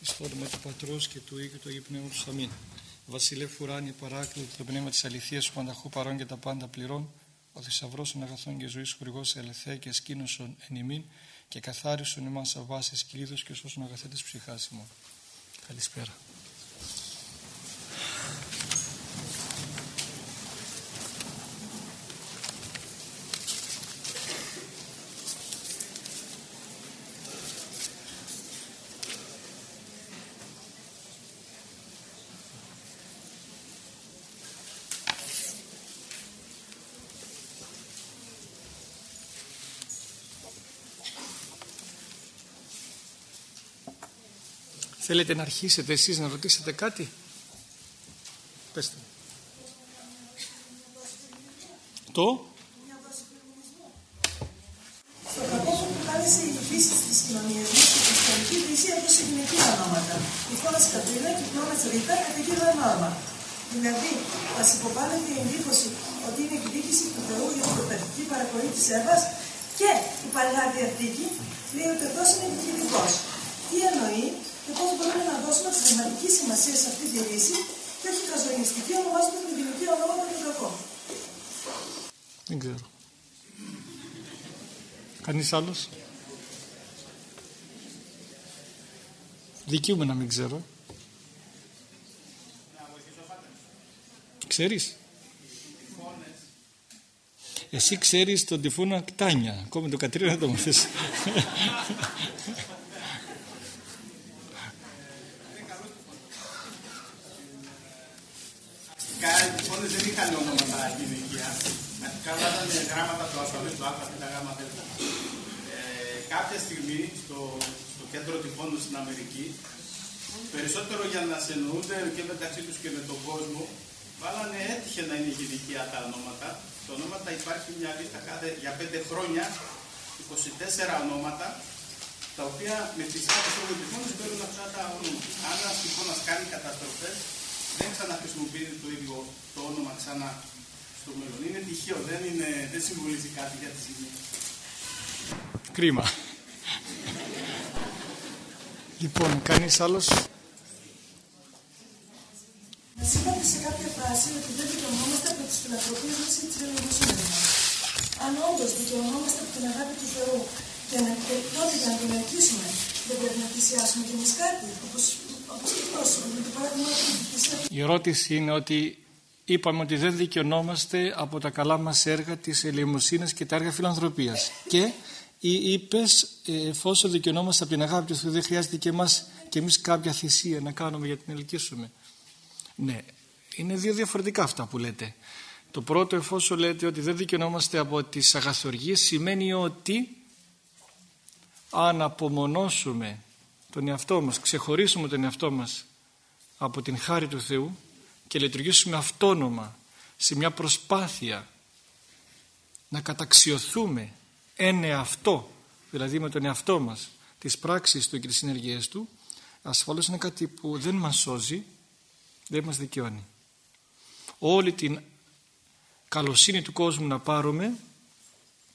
εις το όνομα του Πατρός και του Υιού και του Αγίου Πνεύματος. Αμήν. Βασιλεύ Φουράνη, παράκλητο το πνεύμα της αληθείας σου πανταχού παρών και τα πάντα πληρών, ο θησαυρός των αγαθών και ζωής χορηγός ελευθέ και σκήνωσον εν ημίν και καθάρισον εμάς αβάσεις κλείδος και σώσον αγαθέτες ψυχάς ημών. Καλησπέρα. Θέλετε να αρχίσετε εσείς να ρωτήσετε κάτι; Πεςτε. Το. Στο κακό που προκάλεσε η φύση της κοινωνίας μα και η ιστορική κρίση από συγκινητικά ονόματα. Η χώρα Κατρίνα και η χώρα Ρίτα καταγγείλω ενόρμα. Δηλαδή, μας υποβάλλεται η εντύπωση ότι είναι εκδίκηση του Θεού για την προπερτική παρακοή της Εύας και η παλιά διαθήκη λέει ότι εδώ είναι επιχειρητικό. Τι εννοεί, και πώ μπορούμε να δώσουμε πνευματική σημασία σε αυτή τη λύση και όχι χαζογιστική ονομάζοντα την κοινωνική ονόματα του κακό. Δεν ξέρω. Κανείς άλλος; Δικιούμαι να μην ξέρω. Ξέρεις; Εσύ ξέρεις τον τυφώνα Κτάνια. Ακόμη το Κατρίνα δεν το μάθες. Είχαν ονόματα γυναικεία. Αρχικά ήταν γράμματα του αλφαβήτου Α, Β, Γ, Δ. Ε, κάποια στιγμή στο, στο κέντρο τυφώνων στην Αμερική, περισσότερο για να σε εννοούνται και μεταξύ τους και με τον κόσμο, βάλανε έτυχε να είναι γυναικεία τα ονόματα. Τα ονόματα υπάρχει μια λίστα κάθε, για πέντε χρόνια, 24 ονόματα, τα οποία με τις άδειες των τυφώνων παίρνουν αυτά τα ονόματα. Αν ένα τυφώνας κάνει καταστροφές, δεν ξαναχρησιμοποιείται το ίδιο το όνομα ξανά στο μέλλον. Είναι τυχαίο, δεν, είναι, δεν συμβολίζει κάτι για τη ζημία. Κρίμα. λοιπόν, κανείς άλλος; Μας είπατε σε κάποια φράση ότι δεν δικαιωνόμαστε από τις φιλανθρωπίες μας ή τις ρελογοσύνες μας. Αν όντως δικαιωνόμαστε από την αγάπη του Θεού και να, τότε για να την ελκύσουμε, δεν πρέπει να θυσιάσουμε κι εμείς κάτι, όπως η ερώτηση είναι ότι είπαμε ότι δεν δικαιωνόμαστε από τα καλά μας έργα της ελεημοσύνης και τα έργα φιλανθρωπίας. Και είπες εφόσον δικαιωνόμαστε από την αγάπη του Θεού δεν χρειάζεται και, εμάς, και εμείς κάποια θυσία να κάνουμε για την ελκύσουμε. Ναι είναι δύο διαφορετικά αυτά που λέτε. Το πρώτο εφόσον λέτε ότι δεν δικαιωνόμαστε από τις αγαθοργίες σημαίνει ότι αν απομονώσουμε τον εαυτό μας, ξεχωρίσουμε τον εαυτό μας από την χάρη του Θεού και λειτουργήσουμε αυτόνομα σε μια προσπάθεια να καταξιωθούμε εν εαυτό, δηλαδή με τον εαυτό μας, τις πράξεις του και τις συνεργίες του, ασφαλώς είναι κάτι που δεν μας σώζει, δεν μας δικαιώνει. Όλη την καλοσύνη του κόσμου να πάρουμε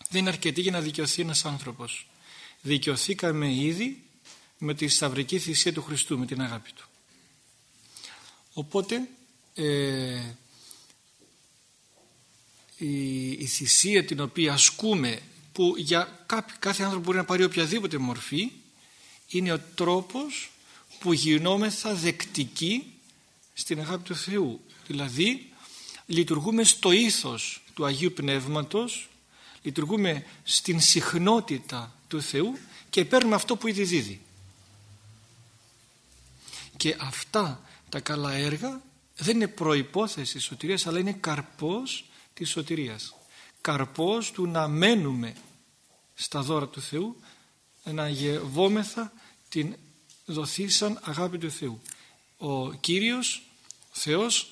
δεν είναι αρκετή για να δικαιωθεί ένας άνθρωπος. Δικαιωθήκαμε ήδη με τη σταυρική θυσία του Χριστού, με την αγάπη του. Οπότε ε, η, η θυσία την οποία ασκούμε που για κάθε, κάθε άνθρωπο μπορεί να πάρει οποιαδήποτε μορφή είναι ο τρόπος που γινόμεθα δεκτικοί στην αγάπη του Θεού. Δηλαδή λειτουργούμε στο ήθος του Αγίου Πνεύματος, λειτουργούμε στην συχνότητα του Θεού και παίρνουμε αυτό που ήδη δίδει και αυτά τα καλά έργα δεν είναι προϋπόθεση σωτηρίας αλλά είναι καρπός της σωτηρίας. Καρπός του να μένουμε στα δώρα του Θεού να γευόμεθα την δοθήσαν αγάπη του Θεού. Ο Κύριος ο Θεός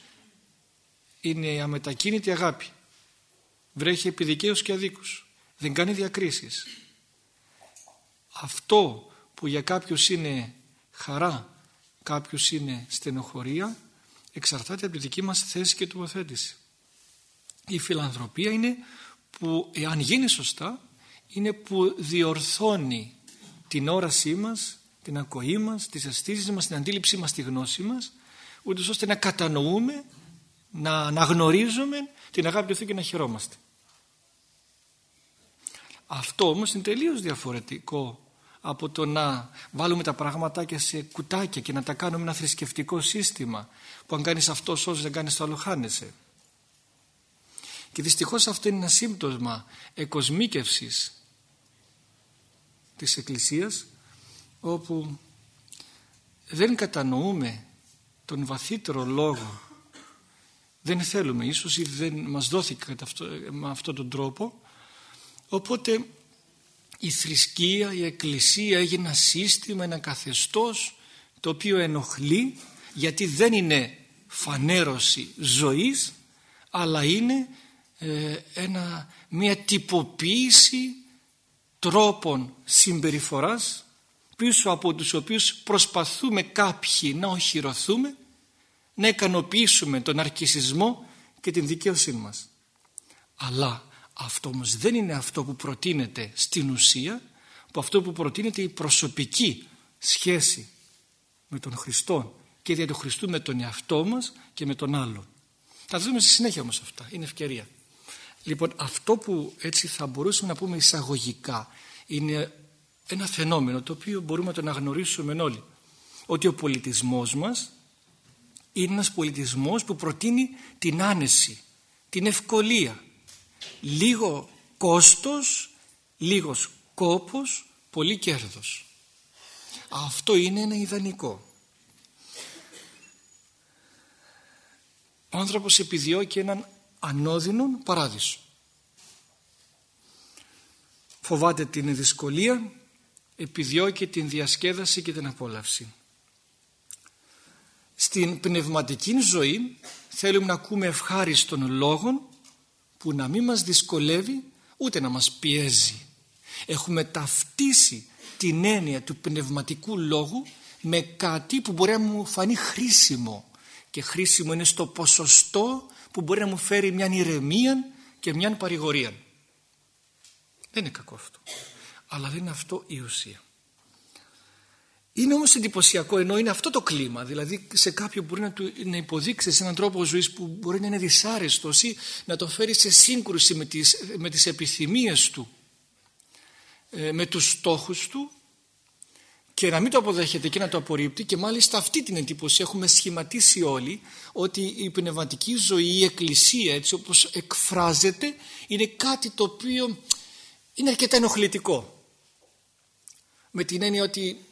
είναι η αμετακίνητη αγάπη. Βρέχει επί και αδίκους. Δεν κάνει διακρίσεις. Αυτό που για κάποιους είναι χαρά κάποιος είναι στενοχωρία εξαρτάται από τη δική μας θέση και τοποθέτηση. Η φιλανθρωπία είναι που εάν γίνει σωστά είναι που διορθώνει την όρασή μας την ακοή μας, τις αισθήσεις μας, την αντίληψή μας, τη γνώση μας, ούτως ώστε να κατανοούμε, να αναγνωρίζουμε την αγάπη του Θεού και να χαιρόμαστε. Αυτό όμως είναι τελείως διαφορετικό από το να βάλουμε τα πραγματάκια σε κουτάκια και να τα κάνουμε ένα θρησκευτικό σύστημα που αν κάνεις αυτό σώζεις, δεν κάνεις το άλλο χάνεσαι. Και δυστυχώς αυτό είναι ένα σύμπτωσμα εκοσμίκευσης της Εκκλησίας όπου δεν κατανοούμε τον βαθύτερο λόγο. Δεν θέλουμε. Ίσως ή δεν μας δόθηκε με αυτόν τον τρόπο. Οπότε η θρησκεία, η εκκλησία έγινε ένα σύστημα, ένα καθεστώς το οποίο ενοχλεί γιατί δεν είναι φανέρωση ζωής αλλά είναι ε, ένα, μια τυποποίηση τρόπων συμπεριφοράς πίσω από τους οποίους προσπαθούμε κάποιοι να οχυρωθούμε να ικανοποιήσουμε τον αρκισισμό και την δικαίωσή μας. Αλλά αυτό όμως δεν είναι αυτό που προτείνεται στην ουσία, που αυτό που προτείνεται η προσωπική σχέση με τον Χριστό και δια του Χριστού με τον εαυτό μας και με τον άλλον. Θα δούμε στη συνέχεια όμως αυτά, είναι ευκαιρία. Λοιπόν αυτό που έτσι θα μπορούσαμε να πούμε εισαγωγικά είναι ένα φαινόμενο το οποίο μπορούμε να το αναγνωρίσουμε όλοι. Ότι ο πολιτισμός μας είναι ένας πολιτισμός που προτείνει την άνεση, την ευκολία. Λίγο κόστος, λίγος κόπος, πολύ κέρδος. Αυτό είναι ένα ιδανικό. Ο άνθρωπος επιδιώκει έναν ανώδυνον παράδεισο. Φοβάται την δυσκολία, επιδιώκει την διασκέδαση και την απόλαυση. Στην πνευματική ζωή θέλουμε να ακούμε ευχάριστον λόγων που να μην μας δυσκολεύει ούτε να μας πιέζει. Έχουμε ταυτίσει την έννοια του πνευματικού λόγου με κάτι που μπορεί να μου φανεί χρήσιμο και χρήσιμο είναι στο ποσοστό που μπορεί να μου φέρει μια ηρεμία και μια παρηγορία. Δεν είναι κακό αυτό. Αλλά δεν είναι αυτό η ουσία. Είναι όμως εντυπωσιακό ενώ είναι αυτό το κλίμα. Δηλαδή σε κάποιον μπορεί να, του, να υποδείξεις σε έναν τρόπο ζωής που μπορεί να είναι δυσάρεστος ή να το φέρεις σε σύγκρουση με τις, με τις επιθυμίες του ε, με τους στόχους του και να μην το αποδέχεται και να το απορρίπτει. Και μάλιστα αυτή την εντύπωση έχουμε σχηματίσει όλοι ότι η πνευματική ζωή, η εκκλησία έτσι όπως εκφράζεται είναι κάτι το οποίο είναι αρκετά ενοχλητικό. Με την έννοια ότι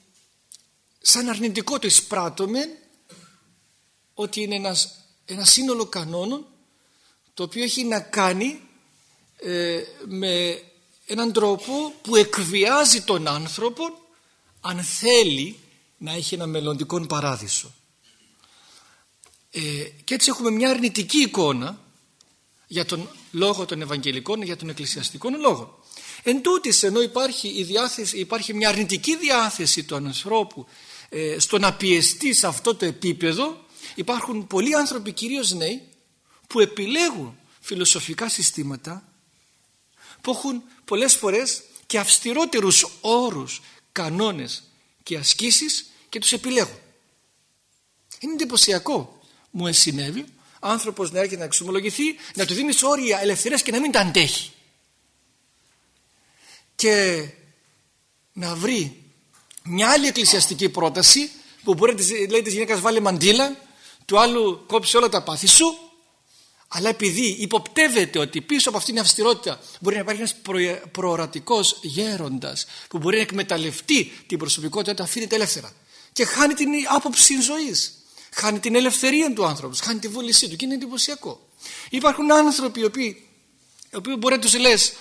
σαν αρνητικό το εισπράττουμε ότι είναι ένας, ένα σύνολο κανόνων το οποίο έχει να κάνει ε, με έναν τρόπο που εκβιάζει τον άνθρωπο αν θέλει να έχει ένα μελλοντικό παράδεισο. Ε, και έτσι έχουμε μια αρνητική εικόνα για τον λόγο των Ευαγγελικών, για τον εκκλησιαστικών λόγο. Εν τούτης, ενώ υπάρχει, η διάθεση, υπάρχει μια αρνητική διάθεση του ανθρώπου ε, στο να πιεστεί σε αυτό το επίπεδο υπάρχουν πολλοί άνθρωποι κυρίως νέοι που επιλέγουν φιλοσοφικά συστήματα που έχουν πολλές φορές και αυστηρότερους όρους, κανόνες και ασκήσεις και τους επιλέγουν. Είναι εντυπωσιακό. Μου ενσυνέβη άνθρωπος να έρχεται να εξομολογηθεί, να του δίνεις όρια ελευθερίας και να μην τα αντέχει. Και να βρει μια άλλη εκκλησιαστική πρόταση που μπορεί να λέει της γυναίκας βάλει μαντήλα του άλλου κόψει όλα τα πάθη σου αλλά επειδή υποπτεύεται ότι πίσω από αυτήν την αυστηρότητα μπορεί να υπάρχει ένας προορατικός γέροντας που μπορεί να εκμεταλλευτεί την προσωπικότητα του αφήνεται ελεύθερα και χάνει την άποψη ζωής χάνει την ελευθερία του άνθρωπου χάνει τη βούλησή του και είναι εντυπωσιακό. Υπάρχουν άνθρωποι οι οποίοι, οι οποίοι μπορεί να τους λες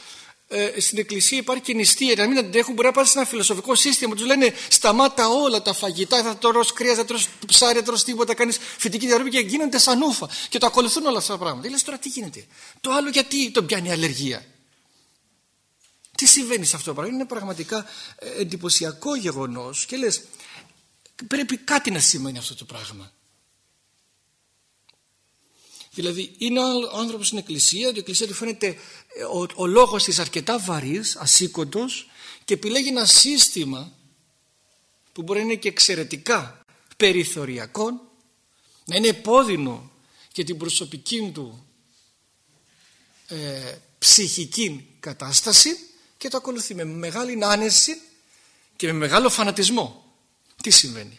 ε, στην εκκλησία υπάρχει και νηστεία, να μην αντέχουν, μπορεί να πάρει σε ένα φιλοσοφικό σύστημα. Τους λένε σταμάτα όλα τα φαγητά, θα τρως κρέας, θα τρως ψάρι, θα τρως τίποτα, κάνεις φυτική διαρροή και γίνονται σαν ούφα. Και το ακολουθούν όλα αυτά τα πράγματα. Λες τώρα τι γίνεται; Το άλλο γιατί τον πιάνει αλλεργία; Τι συμβαίνει σε αυτό το πράγμα; Είναι πραγματικά ε, εντυπωσιακό γεγονός και λες, πρέπει κάτι να σημαίνει αυτό το πράγμα. Δηλαδή είναι ο άνθρωπος στην εκκλησία, η εκκλησία του φαίνεται ε, ο, ο λόγος της αρκετά βαρύς, ασήκοντος και επιλέγει ένα σύστημα που μπορεί να είναι και εξαιρετικά περιθωριακό να είναι επώδυνο για την προσωπική του ε, ψυχική κατάσταση και το ακολουθεί με μεγάλη άνεση και με μεγάλο φανατισμό. Τι συμβαίνει;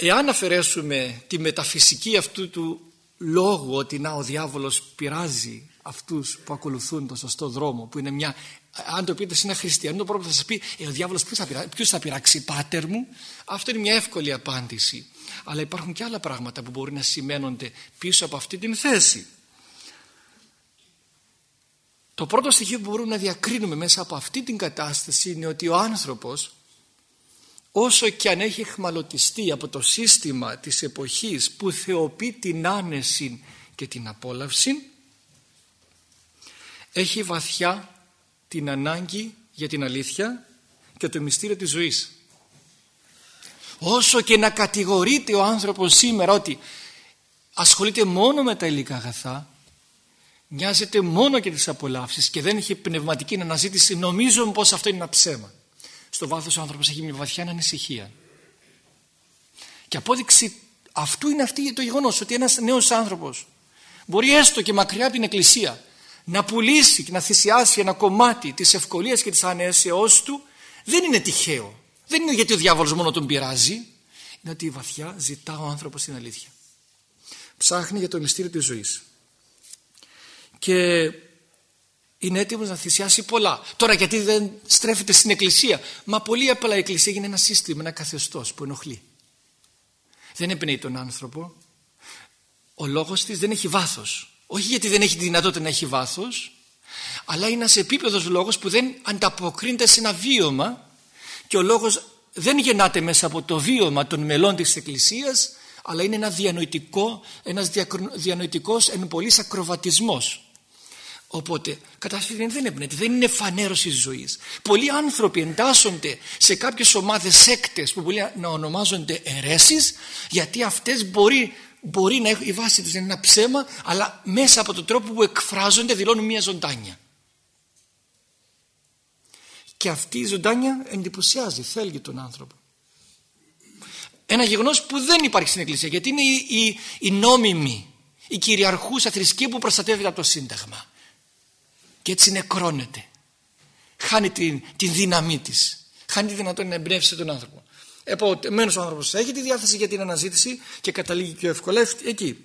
Εάν αφαιρέσουμε τη μεταφυσική αυτού του λόγου ότι να ο διάβολος πειράζει αυτούς που ακολουθούν τον σωστό δρόμο που είναι μια αν το πείτε σε ένα χριστιανό το πρώτο θα σας πει ε, ο διάβολος ποιος θα, πειράξει, ποιος θα πειράξει πάτερ μου; Αυτό είναι μια εύκολη απάντηση. Αλλά υπάρχουν και άλλα πράγματα που μπορεί να σημαίνονται πίσω από αυτή την θέση. Το πρώτο στοιχείο που μπορούμε να διακρίνουμε μέσα από αυτή την κατάσταση είναι ότι ο άνθρωπος όσο και αν έχει εχμαλωτιστεί από το σύστημα της εποχής που θεοποιεί την άνεση και την απόλαυση έχει βαθιά την ανάγκη για την αλήθεια και το μυστήριο της ζωής. Όσο και να κατηγορείται ο άνθρωπος σήμερα ότι ασχολείται μόνο με τα υλικά αγαθά νοιάζεται μόνο για τις απολαύσεις και δεν έχει πνευματική αναζήτηση νομίζω πως αυτό είναι ένα ψέμα. Στο βάθος ο άνθρωπος έχει μια βαθιά ανησυχία. Και απόδειξη αυτού είναι αυτή το γεγονός ότι ένας νέος άνθρωπος μπορεί έστω και μακριά από την εκκλησία να πουλήσει και να θυσιάσει ένα κομμάτι της ευκολίας και της ανέσεώς του δεν είναι τυχαίο. Δεν είναι γιατί ο διάβολος μόνο τον πειράζει. Είναι ότι βαθιά ζητά ο άνθρωπος την αλήθεια. Ψάχνει για το μυστήριο της ζωής. Και είναι έτοιμος να θυσιάσει πολλά. Τώρα γιατί δεν στρέφεται στην εκκλησία. Μα πολύ απλά η εκκλησία είναι ένα σύστημα, ένα καθεστώς που ενοχλεί. Δεν εμπνέει τον άνθρωπο. Ο λόγος της δεν έχει βάθος. Όχι γιατί δεν έχει τη δυνατότητα να έχει βάθος, αλλά είναι ένας επίπεδος λόγος που δεν ανταποκρίνεται σε ένα βίωμα και ο λόγος δεν γεννάται μέσα από το βίωμα των μελών της Εκκλησίας, αλλά είναι ένα διανοητικό, ένας διανοητικός εν πολλής ακροβατισμός. Οπότε, κατά αυτή δεν εμπνέεται, δεν είναι φανέρωση της ζωής. Πολλοί άνθρωποι εντάσσονται σε κάποιες ομάδες σέκτες που μπορεί να ονομάζονται αιρέσεις, γιατί αυτές μπορεί μπορεί να έχει η βάση τους είναι ένα ψέμα αλλά μέσα από τον τρόπο που εκφράζονται δηλώνουν μια ζωντάνια. Και αυτή η ζωντάνια εντυπωσιάζει, θέλει τον άνθρωπο. Ένα γεγονός που δεν υπάρχει στην Εκκλησία γιατί είναι η, η, η νόμιμη η κυριαρχούσα θρησκεία που προστατεύεται από το Σύνταγμα και έτσι νεκρώνεται χάνει την, την δύναμή της χάνει τη δυνατότητα να εμπνεύσει τον άνθρωπο Επομένως ο άνθρωπος έχει τη διάθεση για την αναζήτηση και καταλήγει πιο εύκολα εκεί.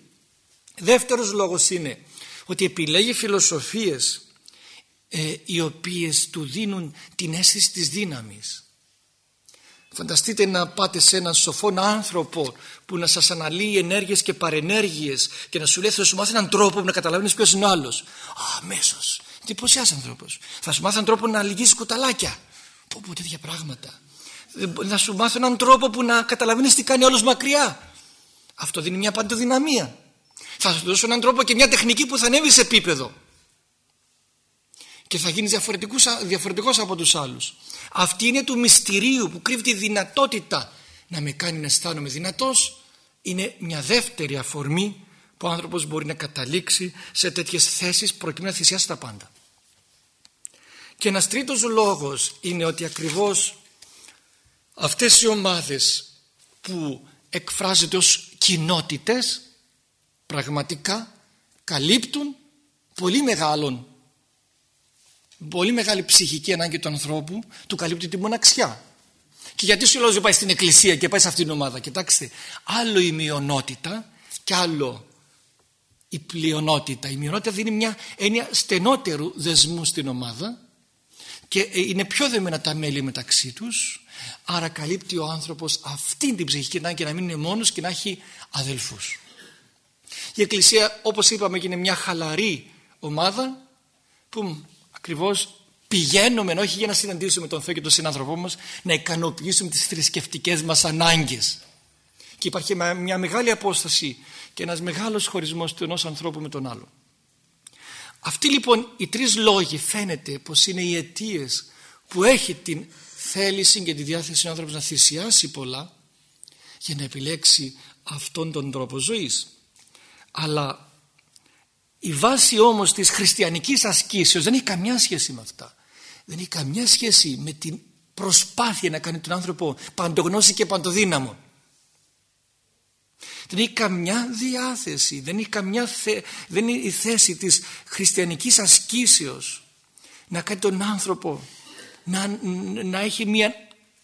Δεύτερος λόγος είναι ότι επιλέγει φιλοσοφίες ε, οι οποίες του δίνουν την αίσθηση της δύναμης. Φανταστείτε να πάτε σε έναν σοφό άνθρωπο που να σας αναλύει ενέργειες και παρενέργειες και να σου λέει θα σου μάθει έναν τρόπο που να καταλαβαίνεις ποιος είναι ο άλλος. Α, αμέσως. Εντυπωσιάζει άνθρωπος. Θα σου μάθει έναν τρόπο να λυγίσει κουταλάκια. Πω πω τέτοια πράγματα να σου μάθω έναν τρόπο που να καταλαβαίνεις τι κάνει όλος μακριά. Αυτό δίνει μια παντοδυναμία. Θα σου δώσω έναν τρόπο και μια τεχνική που θα ανέβει σε επίπεδο. Και θα γίνεις διαφορετικός, διαφορετικός από τους άλλους. Αυτή είναι του μυστηρίου που κρύβει τη δυνατότητα να με κάνει να αισθάνομαι δυνατός. Είναι μια δεύτερη αφορμή που ο άνθρωπος μπορεί να καταλήξει σε τέτοιες θέσεις προκειμένου να θυσιάσει τα πάντα. Και ένας τρίτος λόγος είναι ότι ακριβώς αυτές οι ομάδες που εκφράζονται ως κοινότητες πραγματικά καλύπτουν πολύ μεγάλον πολύ μεγάλη ψυχική ανάγκη του ανθρώπου του καλύπτει τη μοναξιά. Και γιατί σου λέω δεν πάει στην εκκλησία και πάει σε αυτήν την ομάδα κοιτάξτε. Άλλο η μειονότητα και άλλο η πλειονότητα. Η μειονότητα δίνει μια έννοια στενότερου δεσμού στην ομάδα και είναι πιο δεμένα τα μέλη μεταξύ τους Άρα καλύπτει ο άνθρωπος αυτήν την ψυχική ανάγκη να μην είναι μόνος και να έχει αδελφούς. Η Εκκλησία όπως είπαμε είναι μια χαλαρή ομάδα που ακριβώς πηγαίνουμε όχι για να συναντήσουμε τον Θεό και τον συνάνθρωπό μας να ικανοποιήσουμε τις θρησκευτικές μας ανάγκες. Και υπάρχει μια μεγάλη απόσταση και ένας μεγάλος χωρισμός του ενός ανθρώπου με τον άλλο. Αυτοί λοιπόν οι τρεις λόγοι φαίνεται πως είναι οι αιτίες που έχει την θέληση και τη διάθεση ο άνθρωπος να θυσιάσει πολλά για να επιλέξει αυτόν τον τρόπο ζωής. Αλλά η βάση όμως της χριστιανικής ασκήσεως δεν έχει καμιά σχέση με αυτά. Δεν έχει καμιά σχέση με την προσπάθεια να κάνει τον άνθρωπο παντογνώση και παντοδύναμο. Δεν έχει καμιά διάθεση, δεν έχει καμιά δεν είναι η θέση της χριστιανικής ασκήσεως να κάνει τον άνθρωπο να, να έχει μια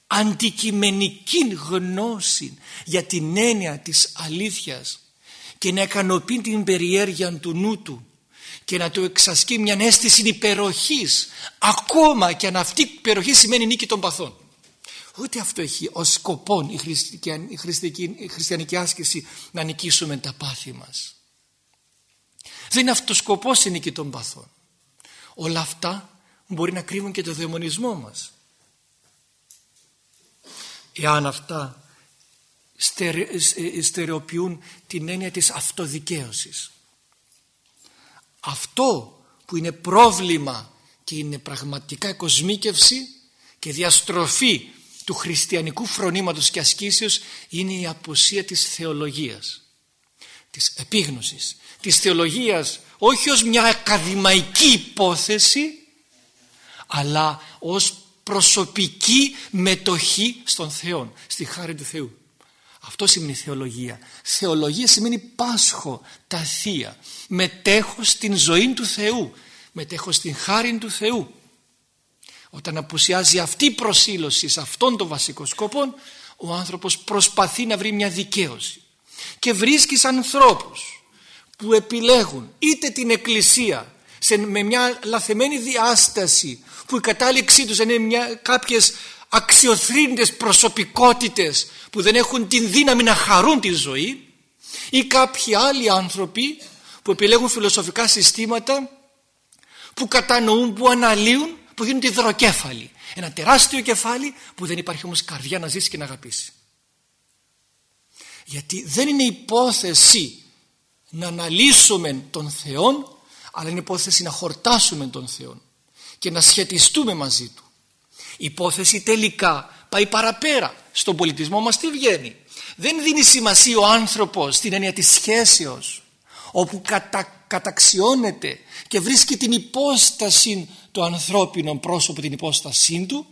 αντικειμενική γνώση για την έννοια της αλήθειας και να ικανοποιεί την περιέργεια του νου του και να του εξασκεί μια αίσθηση υπεροχής ακόμα και αν αυτή η υπεροχή σημαίνει νίκη των παθών. Ούτε αυτό έχει ως σκοπό η, χριστιανική άσκηση να νικήσουμε τα πάθη μας. Δεν είναι αυτός σκοπός η νίκη των παθών. Όλα αυτά μπορεί να κρύβουν και το δαιμονισμό μας. Εάν αυτά στερεοποιούν την έννοια της αυτοδικαίωσης. Αυτό που είναι πρόβλημα και είναι πραγματικά κοσμίκευση και διαστροφή του χριστιανικού φρονήματος και ασκήσεως είναι η αποσία της θεολογίας, της επίγνωσης, της θεολογίας όχι ως μια ακαδημαϊκή υπόθεση αλλά ως προσωπική μετοχή στον Θεό, στη χάρη του Θεού. Αυτό σημαίνει θεολογία. Θεολογία σημαίνει πάσχο, τα θεία. Μετέχω στην ζωή του Θεού. Μετέχω στην χάρη του Θεού. Όταν απουσιάζει αυτή η προσήλωση σε αυτόν τον βασικό σκοπό, ο άνθρωπος προσπαθεί να βρει μια δικαίωση. Και βρίσκεις ανθρώπους που επιλέγουν είτε την εκκλησία σε, με μια λαθεμένη διάσταση που η κατάληξή τους είναι μια, κάποιες αξιοθρύνητες προσωπικότητες που δεν έχουν την δύναμη να χαρούν τη ζωή ή κάποιοι άλλοι άνθρωποι που επιλέγουν φιλοσοφικά συστήματα που κατανοούν, που αναλύουν, που γίνονται υδροκέφαλοι. Ένα τεράστιο κεφάλι που δεν υπάρχει όμως καρδιά να ζήσει και να αγαπήσει. Γιατί δεν είναι υπόθεση να αναλύσουμε τον Θεό αλλά είναι υπόθεση να χορτάσουμε τον Θεό και να σχετιστούμε μαζί Του. Η υπόθεση τελικά πάει παραπέρα. Στον πολιτισμό μας τι βγαίνει; Δεν δίνει σημασία ο άνθρωπος στην έννοια της σχέσεως όπου κατα, καταξιώνεται και βρίσκει την υπόσταση του ανθρώπινου πρόσωπου την υπόστασή του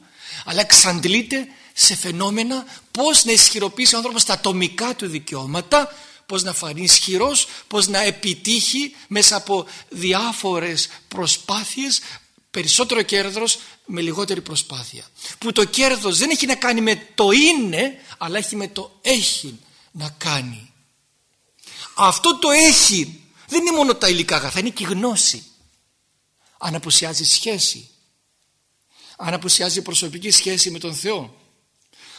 αλλά εξαντλείται σε φαινόμενα πώς να ισχυροποιήσει ο άνθρωπος τα ατομικά του δικαιώματα πώς να φανεί ισχυρός, πώς να επιτύχει μέσα από διάφορες προσπάθειες περισσότερο κέρδος με λιγότερη προσπάθεια. Που το κέρδος δεν έχει να κάνει με το είναι αλλά έχει με το έχει να κάνει. Αυτό το έχει δεν είναι μόνο τα υλικά αγαθά, είναι και η γνώση. Αν απουσιάζει σχέση. Αν απουσιάζει προσωπική σχέση με τον Θεό.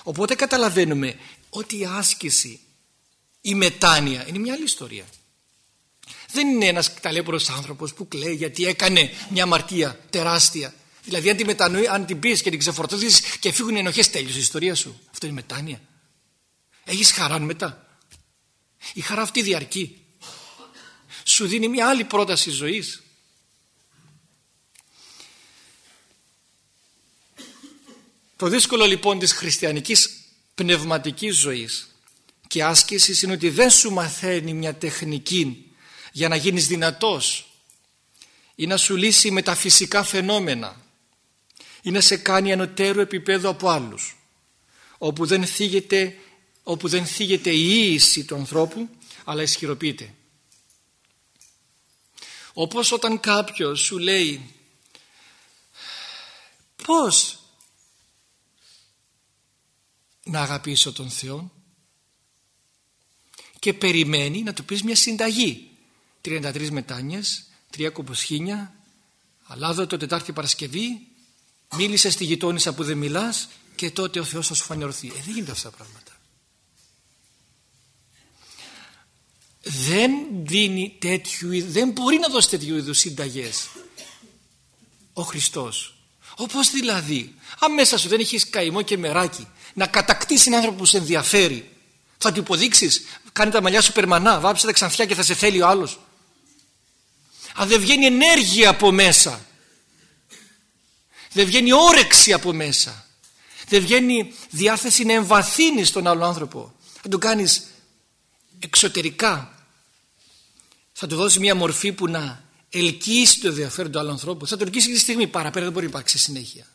Οπότε καταλαβαίνουμε ότι η άσκηση, η μετάνοια είναι μια άλλη ιστορία. Δεν είναι ένας ταλέπορος άνθρωπος που κλαίει γιατί έκανε μια αμαρτία τεράστια. Δηλαδή αν την μετανοεί, αν την πεις και την ξεφορτώσεις και φύγουν οι ενοχές τέλειωσε η ιστορία σου. Αυτό είναι μετάνοια. Έχεις χαρά μετά. Η χαρά αυτή διαρκεί. Σου δίνει μια άλλη πρόταση ζωής. Το δύσκολο λοιπόν της χριστιανικής πνευματικής ζωής και άσκησης είναι ότι δεν σου μαθαίνει μια τεχνική για να γίνεις δυνατός ή να σου λύσει μεταφυσικά φαινόμενα ή να σε κάνει ανωτέρω επίπεδο από άλλους όπου δεν θίγεται, όπου δεν θίγεται η ίηση του ανθρώπου αλλά ισχυροποιείται. Όπως όταν κάποιος σου λέει πώς να αγαπήσω τον Θεό και περιμένει να του πεις μια συνταγή 33 μετάνιες, 3 κομποσχήνια, αλάδο το Τετάρτη Παρασκευή, μίλησες στη γειτόνισσα που δεν μιλάς και τότε ο Θεός θα σου φανεί ορθή. Ε, δεν γίνεται αυτά τα πράγματα. Δεν δίνει τέτοιου δεν μπορεί να δώσει τέτοιου είδου συνταγές ο Χριστός. Όπως δηλαδή, αν μέσα σου δεν έχεις καημό και μεράκι, να κατακτήσει έναν άνθρωπο που σε ενδιαφέρει, θα του υποδείξεις, κάνει τα μαλλιά σου περμανά, βάψε τα ξανθιά και θα σε θέλει ο άλλος αν δεν βγαίνει ενέργεια από μέσα δεν βγαίνει όρεξη από μέσα δεν βγαίνει διάθεση να εμβαθύνεις τον άλλο άνθρωπο. Θα τον κάνεις εξωτερικά θα του δώσεις μια μορφή που να ελκύσει το ενδιαφέρον του άλλου ανθρώπου. Θα το ελκύσει τη στιγμή. Παραπέρα δεν μπορεί να υπάρξει συνέχεια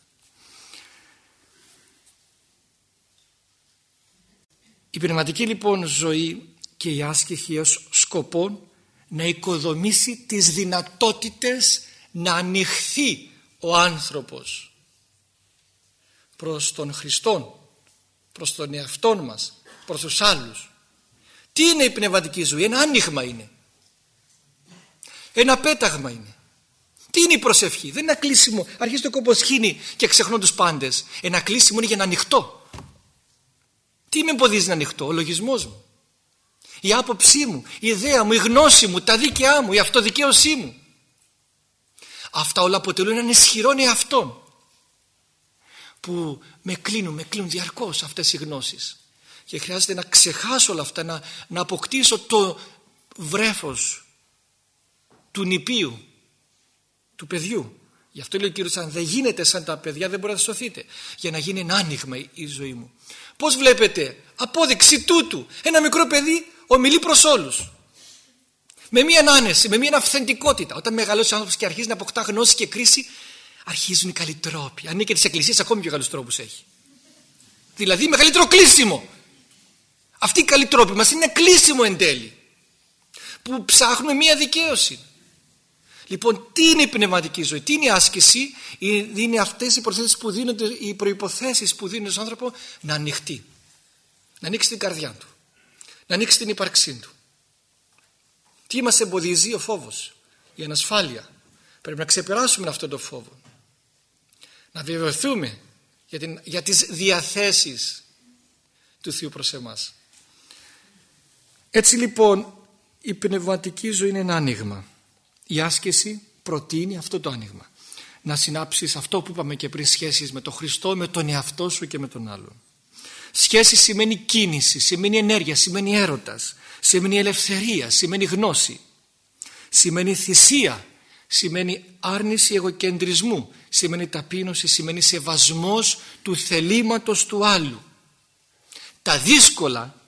Η πνευματική λοιπόν ζωή και η άσκηση ως σκοπό να οικοδομήσει τις δυνατότητες να ανοιχθεί ο άνθρωπος προς τον Χριστόν, προς τον εαυτό μας, προς τους άλλους. Τι είναι η πνευματική ζωή, ένα άνοιγμα είναι. Ένα πέταγμα είναι. Τι είναι η προσευχή, δεν είναι ένα κλείσιμο. Αρχίζει το κομποσχήνι και ξεχνώ τους πάντες. Ένα κλείσιμο είναι για να ανοιχτώ. Τι με εμποδίζει να ανοιχτώ, ο λογισμός μου. Η άποψή μου, η ιδέα μου, η γνώση μου, τα δίκαιά μου, η αυτοδικαίωσή μου. Αυτά όλα αποτελούν έναν ισχυρό εαυτό που με κλείνουν, με κλείνουν διαρκώς αυτές οι γνώσεις και χρειάζεται να ξεχάσω όλα αυτά να, να αποκτήσω το βρέφος του νηπίου του παιδιού γι' αυτό λέει ο Κύριος αν δεν γίνεται σαν τα παιδιά δεν μπορείτε να σωθείτε για να γίνει ένα άνοιγμα η ζωή μου πως βλέπετε; Απόδειξη τούτου. Ένα μικρό παιδί ομιλεί προς όλους. Με μια άνεση, με μια αυθεντικότητα. Όταν μεγαλώσει ο άνθρωπος και αρχίζει να αποκτά γνώση και κρίση αρχίζουν οι καλοί τρόποι. Αν είναι και τις εκκλησίες ακόμη πιο καλούς τρόπους έχει. Δηλαδή μεγαλύτερο κλείσιμο. Αυτή η καλή τρόπη μας είναι κλείσιμο εν τέλει. Που ψάχνουμε μία δικαίωση. Λοιπόν, τι είναι η πνευματική ζωή, τι είναι η άσκηση, είναι αυτές οι προθέσεις που δίνονται, οι προϋποθέσεις που δίνουν στον άνθρωπο να ανοιχτεί. Να ανοίξει την καρδιά του. Να ανοίξει την ύπαρξή του. Τι μας εμποδίζει ο φόβος, η ανασφάλεια. Πρέπει να ξεπεράσουμε αυτό το φόβο. Να βεβαιωθούμε για, την, για τις διαθέσεις του Θεού προς εμάς. Έτσι λοιπόν η πνευματική ζωή είναι ένα άνοιγμα. Η άσκηση προτείνει αυτό το άνοιγμα. Να συνάψεις αυτό που είπαμε και πριν σχέσεις με τον Χριστό, με τον εαυτό σου και με τον άλλον. Σχέση σημαίνει κίνηση, σημαίνει ενέργεια, σημαίνει έρωτας, σημαίνει ελευθερία, σημαίνει γνώση. Σημαίνει θυσία, σημαίνει άρνηση εγωκεντρισμού, σημαίνει ταπείνωση, σημαίνει σεβασμός του θελήματος του άλλου. Τα δύσκολα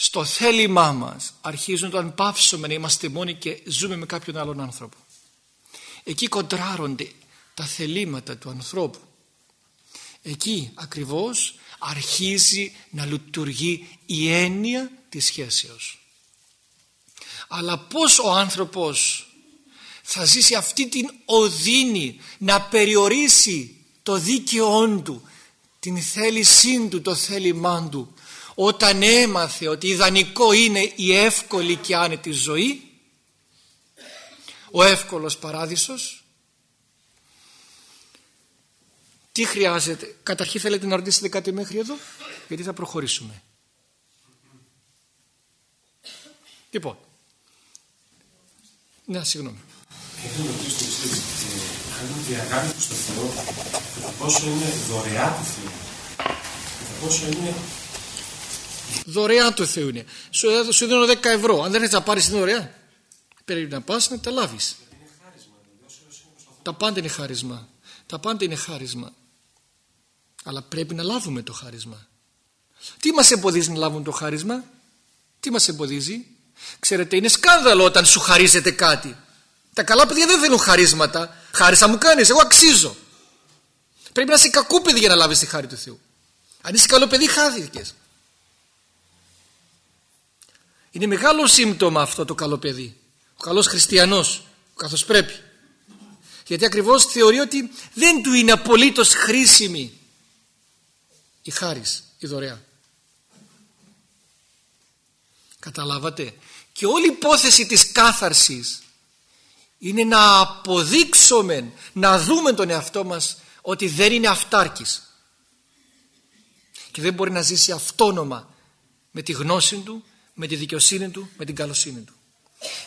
στο θέλημά μας αρχίζουν όταν πάψουμε να είμαστε μόνοι και ζούμε με κάποιον άλλον άνθρωπο. Εκεί κοντράρονται τα θελήματα του ανθρώπου. Εκεί ακριβώς αρχίζει να λειτουργεί η έννοια της σχέσεως. Αλλά πώς ο άνθρωπος θα ζήσει αυτή την οδύνη να περιορίσει το δίκαιόν του, την θέλησή του, το θέλημά του όταν έμαθε ότι ιδανικό είναι η εύκολη και άνετη ζωή ο εύκολος παράδεισος τι χρειάζεται; Καταρχήν θέλετε να ρωτήσετε κάτι μέχρι εδώ γιατί θα προχωρήσουμε λοιπόν ναι συγγνώμη Θέλω να ρωτήσω το εξής. Αν η αγάπη του στο Θεό, κατά πόσο είναι δωρεά του Θεού, κατά πόσο είναι Δωρεάν του Θεού είναι. Σου, σου δίνω 10 ευρώ. Αν δεν έχεις να πάρεις την δωρεάν, πρέπει να πας να τα λάβεις. Τα πάντα είναι χάρισμα. Τα πάντα είναι χάρισμα. Αλλά πρέπει να λάβουμε το χάρισμα. Τι μας εμποδίζει να λάβουμε το χάρισμα; Τι μας εμποδίζει; Ξέρετε είναι σκάνδαλο όταν σου χαρίζεται κάτι. Τα καλά παιδιά δεν θέλουν χαρίσματα. Χάρισα μου κάνεις. Εγώ αξίζω. Πρέπει να είσαι κακό παιδί για να λάβεις τη χάρη του Θεού. Αν είσαι καλό παιδί χάθηκες. Είναι μεγάλο σύμπτωμα αυτό το καλό παιδί. Ο καλός χριστιανός, καθώς πρέπει. Γιατί ακριβώς θεωρεί ότι δεν του είναι απολύτως χρήσιμη η χάρις, η δωρεά. Καταλάβατε; Και όλη η υπόθεση της κάθαρσης είναι να αποδείξουμε, να δούμε τον εαυτό μας ότι δεν είναι αυτάρκης. Και δεν μπορεί να ζήσει αυτόνομα με τη γνώση του, με τη δικαιοσύνη του, με την καλοσύνη του.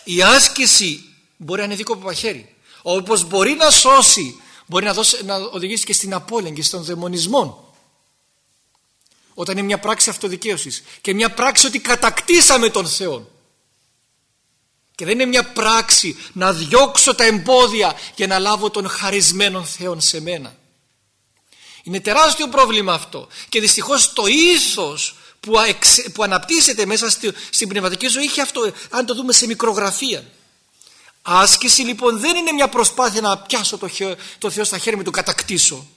Η άσκηση μπορεί να είναι δίκοπο παχαίρι. Όπως μπορεί να σώσει, μπορεί να, δώσει, να οδηγήσει και στην απόλυτη και στον δαιμονισμό. Όταν είναι μια πράξη αυτοδικαίωσης και μια πράξη ότι κατακτήσαμε τον Θεό. Και δεν είναι μια πράξη να διώξω τα εμπόδια για να λάβω τον χαρισμένο Θεό σε μένα. Είναι τεράστιο πρόβλημα αυτό. Και δυστυχώς το ήθος που, που αναπτύσσεται μέσα στη, στην πνευματική ζωή έχει αυτό, αν το δούμε σε μικρογραφία. Άσκηση λοιπόν δεν είναι μια προσπάθεια να πιάσω το, το Θεό στα χέρια μου και το κατακτήσω.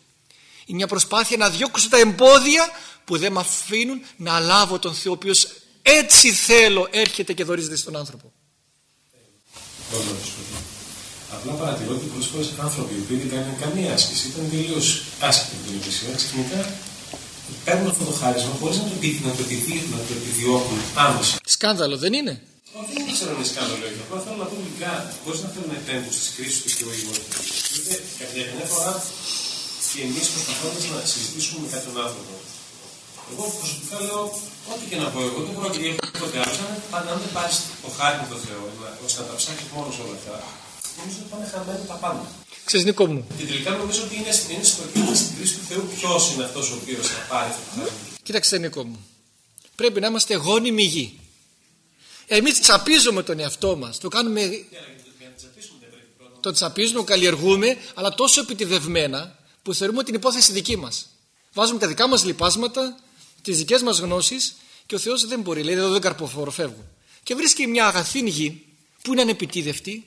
Είναι μια προσπάθεια να διώξω τα εμπόδια που δεν με αφήνουν να λάβω τον Θεό ο οποίος έτσι θέλω έρχεται και δορίζεται στον άνθρωπο. Απλά παρατηρώ ότι πολλές φορές άνθρωποι που δεν κάνουν καμία άσκηση, ήταν τελείως άσχημοι την Εκκλησία, ξαφνικά παίρνουν αυτό το χάρισμα χωρίς να το, να το, να το επιδιώκουν άμεσα. Σκάνδαλο δεν είναι; Όχι, δεν ξέρω αν είναι σκάνδαλο ή Απλά θέλω να πω μικρά, χωρί να θέλω να επέμβω στις κρίσεις τους και Γιατί καμιά φορά και εμείς προσπαθώντας να συζητήσουμε με κάποιον άνθρωπο. Εγώ προσωπικά λέω, ό,τι και να πω εγώ, δεν πρόκειται για τίποτε άλλο. Αν δεν πάρεις το χάρη του Θεό, ώστε να τα ψάξει μόνος όλα αυτά, νομίζω ότι πάνε χαμένα τα πάντα. Ξέρεις Νίκο μου. Και τελικά νομίζω ότι είναι, είναι στο κίνημα στην κρίση του Θεού ποιος είναι αυτός ο οποίος θα πάρει αυτό το χάρη. Κοίταξε Νίκο μου. Πρέπει να είμαστε γόνιμοι γη. Εμείς τσαπίζουμε τον εαυτό μας. Το κάνουμε... Το τσαπίζουμε, καλλιεργούμε, αλλά τόσο επιτιδευμένα που θεωρούμε ότι είναι υπόθεση δική μας. Βάζουμε τα δικά μας λιπάσματα, τις δικές μας γνώσεις και ο Θεός δεν μπορεί, λέει εδώ δεν καρποφοροφεύγουν. Και βρίσκει μια αγαθή γη που είναι ανεπιτίδευτη,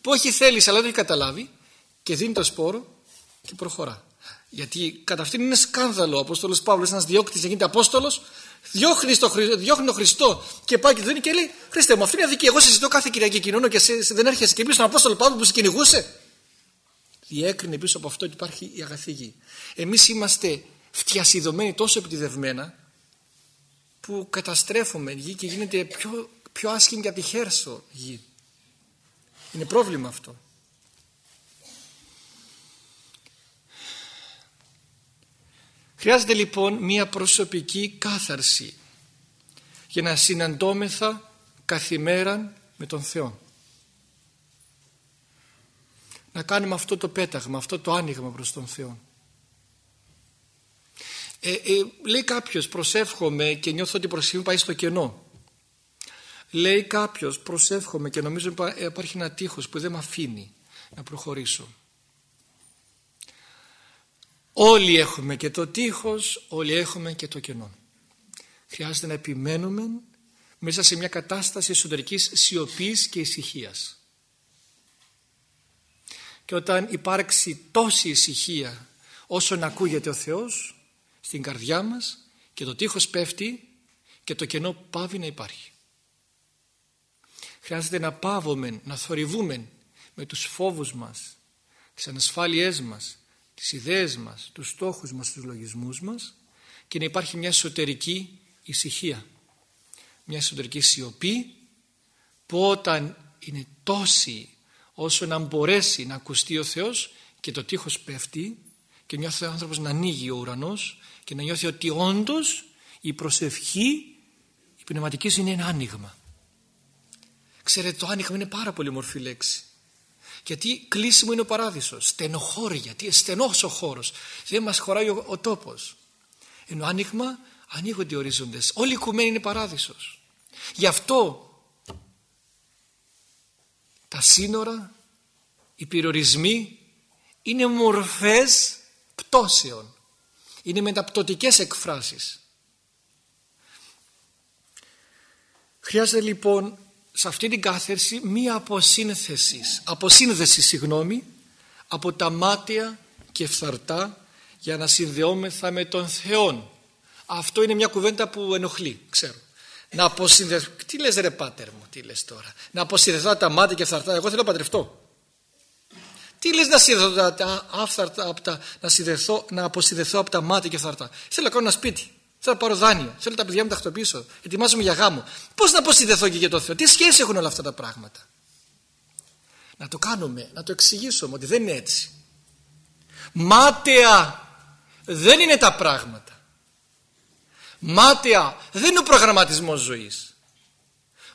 που όχι θέλεις αλλά δεν έχει καταλάβει και δίνει το σπόρο και προχωρά. Γιατί κατά αυτήν είναι σκάνδαλο ο Απόστολος Παύλος, ένας διώκτης να γίνεται Απόστολος, διώχνει, στο, διώχνει τον Χριστό και πάει και του δίνει και λέει Χριστέ μου αυτή είναι αδική, εγώ συζητώ κάθε Κυριακή κοινωνώ και σε, δεν έρχεσαι και πίσω στον Απόστολο Παύλο που σε κυνηγούσε. Διέκρινε πίσω από αυτό ότι υπάρχει η αγαθή γη. Εμείς είμαστε φτιασιδωμένοι τόσο επιτιδευμένα που καταστρέφουμε γη και γίνεται πιο, πιο άσχημη και από τη χέρσο γη. Είναι πρόβλημα αυτό. Χρειάζεται λοιπόν μία προσωπική κάθαρση για να συναντώμεθα καθημέραν με τον Θεό. Να κάνουμε αυτό το πέταγμα, αυτό το άνοιγμα προς τον Θεό. Ε, ε, λέει κάποιος προσεύχομαι και νιώθω ότι η προσευχή πάει στο κενό. Λέει κάποιος προσεύχομαι και νομίζω υπάρχει ένα τείχος που δεν με αφήνει να προχωρήσω. Όλοι έχουμε και το τείχος, όλοι έχουμε και το κενό. Χρειάζεται να επιμένουμε μέσα σε μια κατάσταση εσωτερικής σιωπής και ησυχίας. Και όταν υπάρξει τόση ησυχία όσο να ακούγεται ο Θεός στην καρδιά μας και το τείχος πέφτει και το κενό πάβει να υπάρχει. Χρειάζεται να πάβουμε, να θορυβούμε με τους φόβους μας, τις ανασφάλειές μας, τις ιδέες μας, τους στόχους μας, τους λογισμούς μας και να υπάρχει μια εσωτερική ησυχία, μια εσωτερική σιωπή που όταν είναι τόση όσο να μπορέσει να ακουστεί ο Θεός και το τείχος πέφτει και νιώθει ο άνθρωπος να ανοίγει ο ουρανός και να νιώθει ότι όντως η προσευχή η πνευματική είναι ένα άνοιγμα. Ξέρετε το άνοιγμα είναι πάρα πολύ μορφή λέξη. Γιατί κλείσιμο είναι ο παράδεισος. Στενοχώρια. Τι στενός ο χώρος. Δεν μας χωράει ο, ο τόπος. Ενώ άνοιγμα ανοίγονται οι ορίζοντες. Όλη η οικουμένη είναι παράδεισος. Γι' αυτό τα σύνορα, οι περιορισμοί είναι μορφές πτώσεων. Είναι μεταπτωτικές εκφράσεις. Χρειάζεται λοιπόν σε αυτή την κάθερση μία αποσύνθεσης, αποσύνδεση συγγνώμη, από τα μάτια και φθαρτά για να συνδεόμεθα με τον Θεό. Αυτό είναι μια κουβέντα που ενοχλεί, ξέρω. Να αποσυνδεθώ. Τι λες ρε πάτερ μου, τι λες τώρα; Να αποσυνδεθώ τα μάτια και φθαρτά. Εγώ θέλω να παντρευτώ. Τι λες να, συνδεθώ, από τα, να, συνδεθώ, να αποσυνδεθώ από τα μάτια και φθαρτά; Θέλω να κάνω ένα σπίτι. Θέλω να πάρω δάνειο. Θέλω τα παιδιά μου να τακτοποιήσω. Ετοιμάζομαι για γάμο. Πώς να αποσυνδεθώ και για το Θεό. Τι σχέση έχουν όλα αυτά τα πράγματα; Να το κάνουμε, να το εξηγήσουμε ότι δεν είναι έτσι. Μάταια δεν είναι τα πράγματα. Μάταια δεν είναι ο προγραμματισμός ζωής.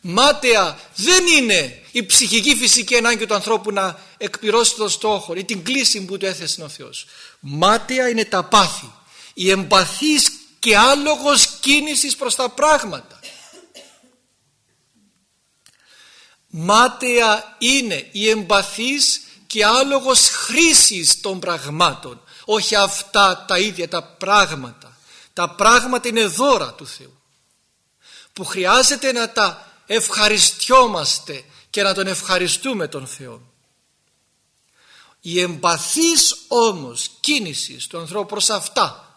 Μάταια δεν είναι η ψυχική φυσική ανάγκη του ανθρώπου να εκπληρώσει τον στόχο ή την κλίση που του έθεσε ο Θεός. Μάταια είναι τα πάθη. Η εμπαθής και άλογος κίνησης προς τα πράγματα. Μάταια είναι η εμπαθής και άλογος χρήσης των πραγμάτων. Όχι αυτά τα ίδια τα πράγματα. Τα πράγματα είναι δώρα του Θεού. Που χρειάζεται να τα ευχαριστιόμαστε και να τον ευχαριστούμε τον Θεό. η εμπαθής όμως κίνησης του ανθρώπου προς αυτά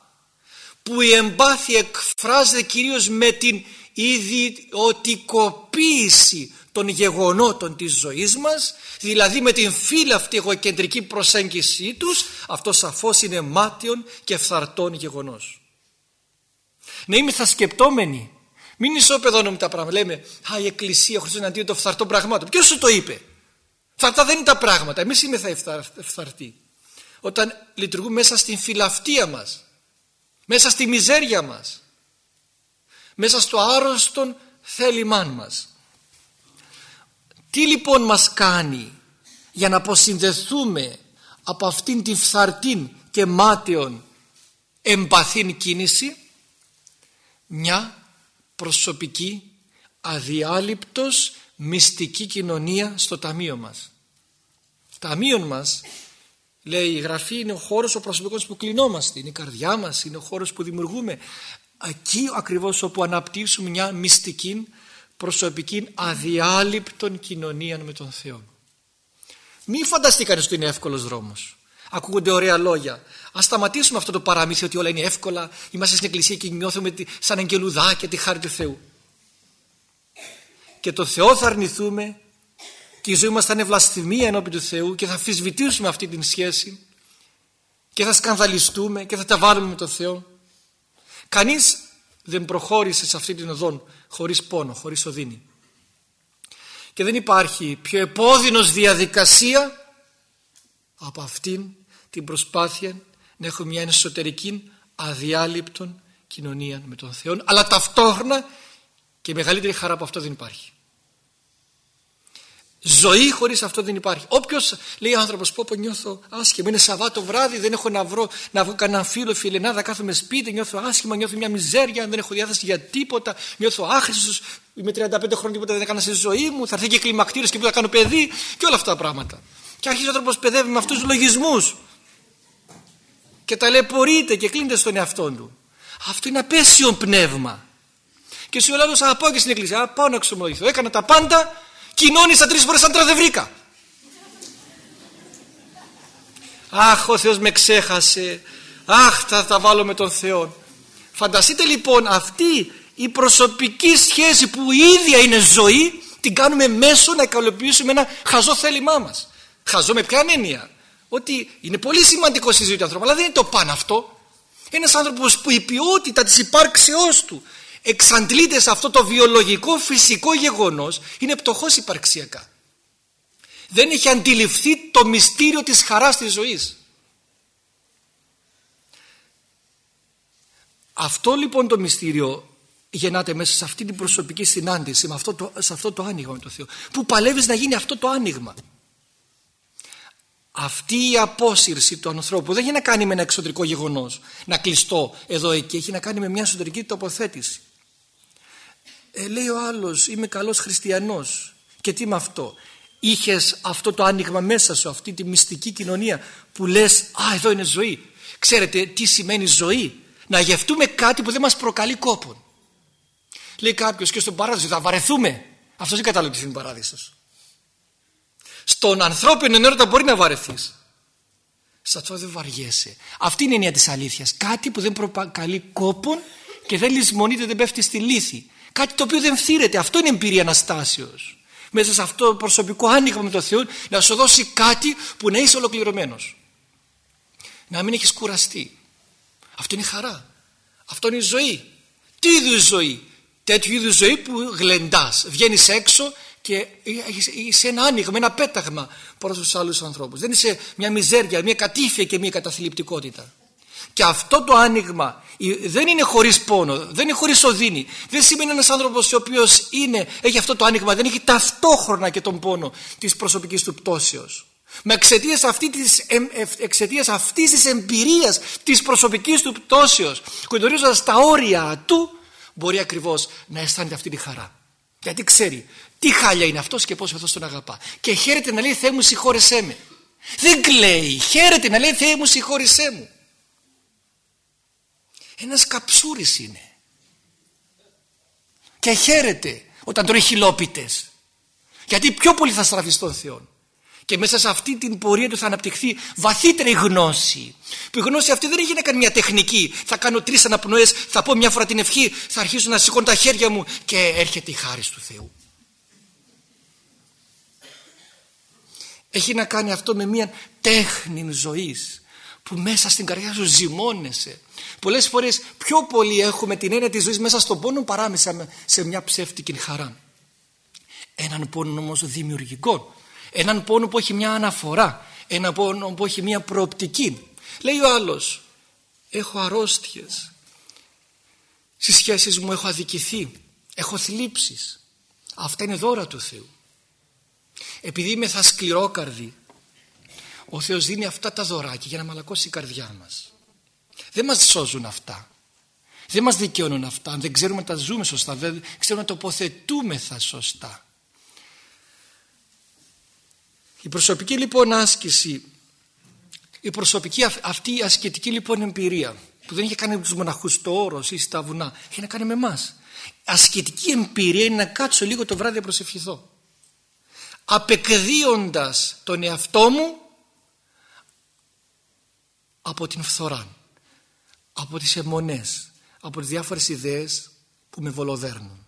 που η εμπάθεια εκφράζεται κυρίως με την ιδιωτικοποίηση των γεγονότων της ζωής μας δηλαδή με την φύλλα αυτή εγωκεντρική προσέγγιση τους αυτό σαφώς είναι μάτιον και φθαρτών γεγονός. Να είμαι θα σκεπτόμενοι μην ισοπεδώνουμε τα πράγματα. Λέμε α η εκκλησία χωρίς εναντίον των φθαρτών πραγμάτων ποιος σου το είπε; Φθαρτά δεν είναι τα πράγματα. Εμείς είμαι θα φθαρτοί. Όταν λειτουργούμε μέσα στην φιλαυτία μας μέσα στη μιζέρια μας μέσα στο άρρωστον θέλημάν μας τι λοιπόν μας κάνει για να αποσυνδεθούμε από αυτήν την φθαρτήν και μάταιον εμπαθήν κίνηση; Μια προσωπική αδιάλειπτος μυστική κοινωνία στο ταμείο μας. Ταμείο μας λέει η Γραφή είναι ο χώρος ο προσωπικός που κλεινόμαστε είναι η καρδιά μας, είναι ο χώρος που δημιουργούμε εκεί ακριβώς όπου αναπτύσσουμε μια μυστική προσωπική αδιάλειπτον κοινωνία με τον Θεό. Μην φανταστεί κανείς ότι είναι εύκολος δρόμος. Ακούγονται ωραία λόγια. Α σταματήσουμε αυτό το παραμύθι ότι όλα είναι εύκολα. Είμαστε στην εκκλησία και νιώθουμε σαν αγγελουδάκια τη χάρη του Θεού. Και το Θεό θα αρνηθούμε και η ζωή μας θα είναι βλασθημία ενώπιν του Θεού και θα αμφισβητήσουμε αυτή την σχέση και θα σκανδαλιστούμε και θα τα βάλουμε με τον Θεό. Κανείς δεν προχώρησε σε αυτή την οδόν χωρίς πόνο, χωρίς οδύνη. Και δεν υπάρχει πιο επώδυνος διαδικασία από αυτήν την προσπάθεια να έχουμε μια εσωτερική αδιάλειπτον κοινωνία με τον Θεό αλλά ταυτόχρονα και μεγαλύτερη χαρά από αυτό δεν υπάρχει. Ζωή χωρίς αυτό δεν υπάρχει. Όποιος λέει άνθρωπος πω πω νιώθω άσχημα, είναι Σαββάτο βράδυ, δεν έχω να βρω, να βρω κανέναν φίλο, φιλενάδα, κάθομαι σπίτι, νιώθω άσχημα, νιώθω μια μιζέρια, δεν έχω διάθεση για τίποτα, νιώθω άχρηστος, είμαι 35 χρόνια τίποτα δεν έκανα στη ζωή μου, θα έρθει και κλιμακτήρες και που θα κάνω παιδί και όλα αυτά τα πράγματα. Και αρχίζει ο άνθρωπος παιδεύει με αυτούς τους λογισμούς και ταλαιπωρείται και κλείνεται στον εαυτό του. Αυτό είναι απέσιο πνεύμα. Και σου λέω, θα πάω και στην εκκλησία, πάω να εξομολογηθώ. Έκανα τα πάντα Κοινώνησα τρεις φορές άντρα δεν βρήκα. Αχ ο Θεός με ξέχασε. Αχ θα τα βάλω με τον Θεό. Φανταστείτε λοιπόν αυτή η προσωπική σχέση που η ίδια είναι ζωή την κάνουμε μέσω να ικανοποιήσουμε ένα χαζό θέλημά μας. Χαζό με ποια έννοια; Ότι είναι πολύ σημαντικό στη ζωή του ανθρώπου αλλά δεν είναι το πάνω αυτό. Ένας άνθρωπος που η ποιότητα της υπάρξεώς του εξαντλείται σε αυτό το βιολογικό φυσικό γεγονός είναι πτωχός υπαρξιακά. Δεν έχει αντιληφθεί το μυστήριο της χαράς της ζωής. Αυτό λοιπόν το μυστήριο γεννάται μέσα σε αυτή την προσωπική συνάντηση, με αυτό το, σε αυτό το άνοιγμα με το Θεό. Που παλεύεις να γίνει αυτό το άνοιγμα. Αυτή η απόσυρση του ανθρώπου δεν έχει να κάνει με ένα εξωτερικό γεγονός, να κλειστώ εδώ εκεί, έχει να κάνει με μια εσωτερική τοποθέτηση. Ε, λέει ο άλλος είμαι καλός χριστιανός και τι με αυτό; Είχες αυτό το άνοιγμα μέσα σου αυτή τη μυστική κοινωνία που λες α εδώ είναι ζωή. Ξέρετε τι σημαίνει ζωή; Να γευτούμε κάτι που δεν μας προκαλεί κόπο. Λέει κάποιος και στον παράδεισο θα βαρεθούμε. Αυτός δεν κατάλαβε τι είναι παράδεισος. Στον ανθρώπινο έρωτα μπορεί να βαρεθείς. Σε αυτό δεν βαριέσαι. Αυτή είναι η έννοια της αλήθειας. Κάτι που δεν προκαλεί κόπον και δεν λησμονείται, δεν πέφτει στη λύθη. Κάτι το οποίο δεν φθήρεται. Αυτό είναι εμπειρία Αναστάσεως. Μέσα σε αυτό το προσωπικό άνοιγμα με τον Θεό να σου δώσει κάτι που να είσαι ολοκληρωμένος. Να μην έχεις κουραστεί. Αυτό είναι χαρά. Αυτό είναι ζωή. Τι είδους ζωή; Τέτοιου είδους ζωή που γλεντάς. Βγαίνεις έξω και είσαι ένα άνοιγμα, ένα πέταγμα προς τους άλλους ανθρώπους. Δεν είσαι μια μιζέρια, μια κατήφια και μια καταθλιπτικότητα. Και αυτό το άνοιγμα δεν είναι χωρίς πόνο, δεν είναι χωρίς οδύνη. Δεν σημαίνει ένας άνθρωπος ο οποίος είναι, έχει αυτό το άνοιγμα, δεν έχει ταυτόχρονα και τον πόνο της προσωπικής του πτώσεως. Με εξαιτίας, αυτή της, εξαιτίας αυτής της εμπειρίας της προσωπικής του πτώσεως, γνωρίζοντας τα όρια του, μπορεί ακριβώς να αισθάνεται αυτή τη χαρά. Γιατί ξέρει τι χάλια είναι αυτός και πώς αυτός τον αγαπά. Και χαίρεται να λέει Θεέ μου συγχώρεσέ με. Δεν κλαίει, χαίρεται να λέει Θεέ μου συγχώρεσέ μου. Ένας καψούρης είναι. Και χαίρεται όταν τρώει χιλόπιτες. Γιατί πιο πολύ θα στραφείς στον Θεό. Και μέσα σε αυτή την πορεία του θα αναπτυχθεί βαθύτερη γνώση. Που η γνώση αυτή δεν έχει να κάνει μια τεχνική. Θα κάνω τρεις αναπνοές, θα πω μια φορά την ευχή, θα αρχίσω να σηκώνω τα χέρια μου και έρχεται η χάρη του Θεού. Έχει να κάνει αυτό με μια τέχνη ζωής που μέσα στην καρδιά σου ζυμώνεσαι. Πολλές φορές πιο πολύ έχουμε την έννοια της ζωής μέσα στον πόνο παρά μέσα σε μια ψεύτικη χαρά. Έναν πόνο όμως δημιουργικό. Έναν πόνο που έχει μια αναφορά. Έναν πόνο που έχει μια προοπτική. Λέει ο άλλος, έχω αρρώστιες. Στις σχέσεις μου έχω αδικηθεί. Έχω θλίψεις. Αυτά είναι δώρα του Θεού. Επειδή είμαι θα σκληρόκαρδη ο Θεός δίνει αυτά τα δωράκια για να μαλακώσει η καρδιά μας. Δεν μας σώζουν αυτά. Δεν μας δικαιώνουν αυτά. Δεν ξέρουμε να τα ζούμε σωστά. Δεν ξέρουμε να τοποθετούμεθα σωστά. Η προσωπική λοιπόν άσκηση, η προσωπική αυτή η ασκητική λοιπόν εμπειρία που δεν είχε κάνει με τους μοναχούς στο όρος ή στα βουνά, έχει να κάνει με εμάς. Ασκητική εμπειρία είναι να κάτσω λίγο το βράδυ να προσευχηθώ. Απεκδίοντας τον εαυτό μου από την φθορά, από τις αιμονές, από τις διάφορες ιδέες που με βολοδέρνουν.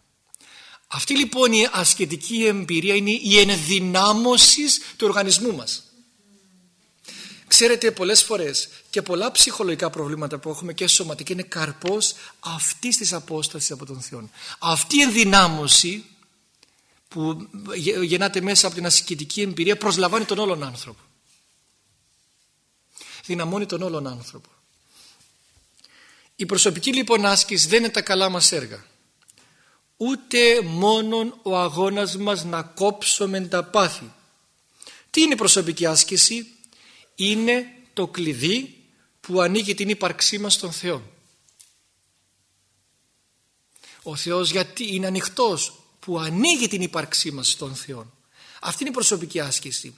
Αυτή λοιπόν η ασκητική εμπειρία είναι η ενδυνάμωση του οργανισμού μας. Ξέρετε πολλές φορές και πολλά ψυχολογικά προβλήματα που έχουμε και σωματικά είναι καρπός αυτής της απόστασης από τον Θεό. Αυτή η ενδυνάμωση που γεννάται μέσα από την ασκητική εμπειρία προσλαμβάνει τον όλον άνθρωπο δυναμώνει τον όλον άνθρωπο. Η προσωπική λοιπόν άσκηση δεν είναι τα καλά μας έργα. Ούτε μόνον ο αγώνας μας να κόψουμε τα πάθη. Τι είναι η προσωπική άσκηση; Είναι το κλειδί που ανοίγει την ύπαρξή μας στον Θεό. Ο Θεός γιατί είναι ανοιχτός που ανοίγει την ύπαρξή μας στον Θεό. Αυτή είναι η προσωπική άσκηση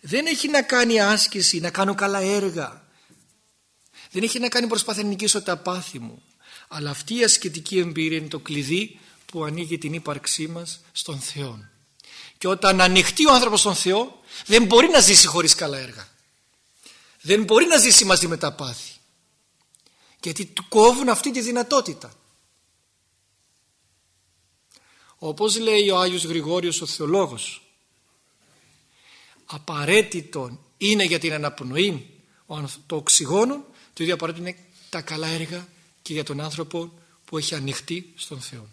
δεν έχει να κάνει άσκηση, να κάνω καλά έργα. Δεν έχει να κάνει προσπάθεια να νικήσω τα πάθη μου. Αλλά αυτή η ασκητική εμπειρία είναι το κλειδί που ανοίγει την ύπαρξή μας στον Θεό. Και όταν ανοιχτεί ο άνθρωπος στον Θεό δεν μπορεί να ζήσει χωρίς καλά έργα. Δεν μπορεί να ζήσει μαζί με τα πάθη. Γιατί του κόβουν αυτή τη δυνατότητα. Όπως λέει ο Άγιος Γρηγόριος ο Θεολόγος απαραίτητο είναι για την αναπνοή το οξυγόνο το ίδιο απαραίτητο είναι τα καλά έργα και για τον άνθρωπο που έχει ανοιχτεί στον Θεό.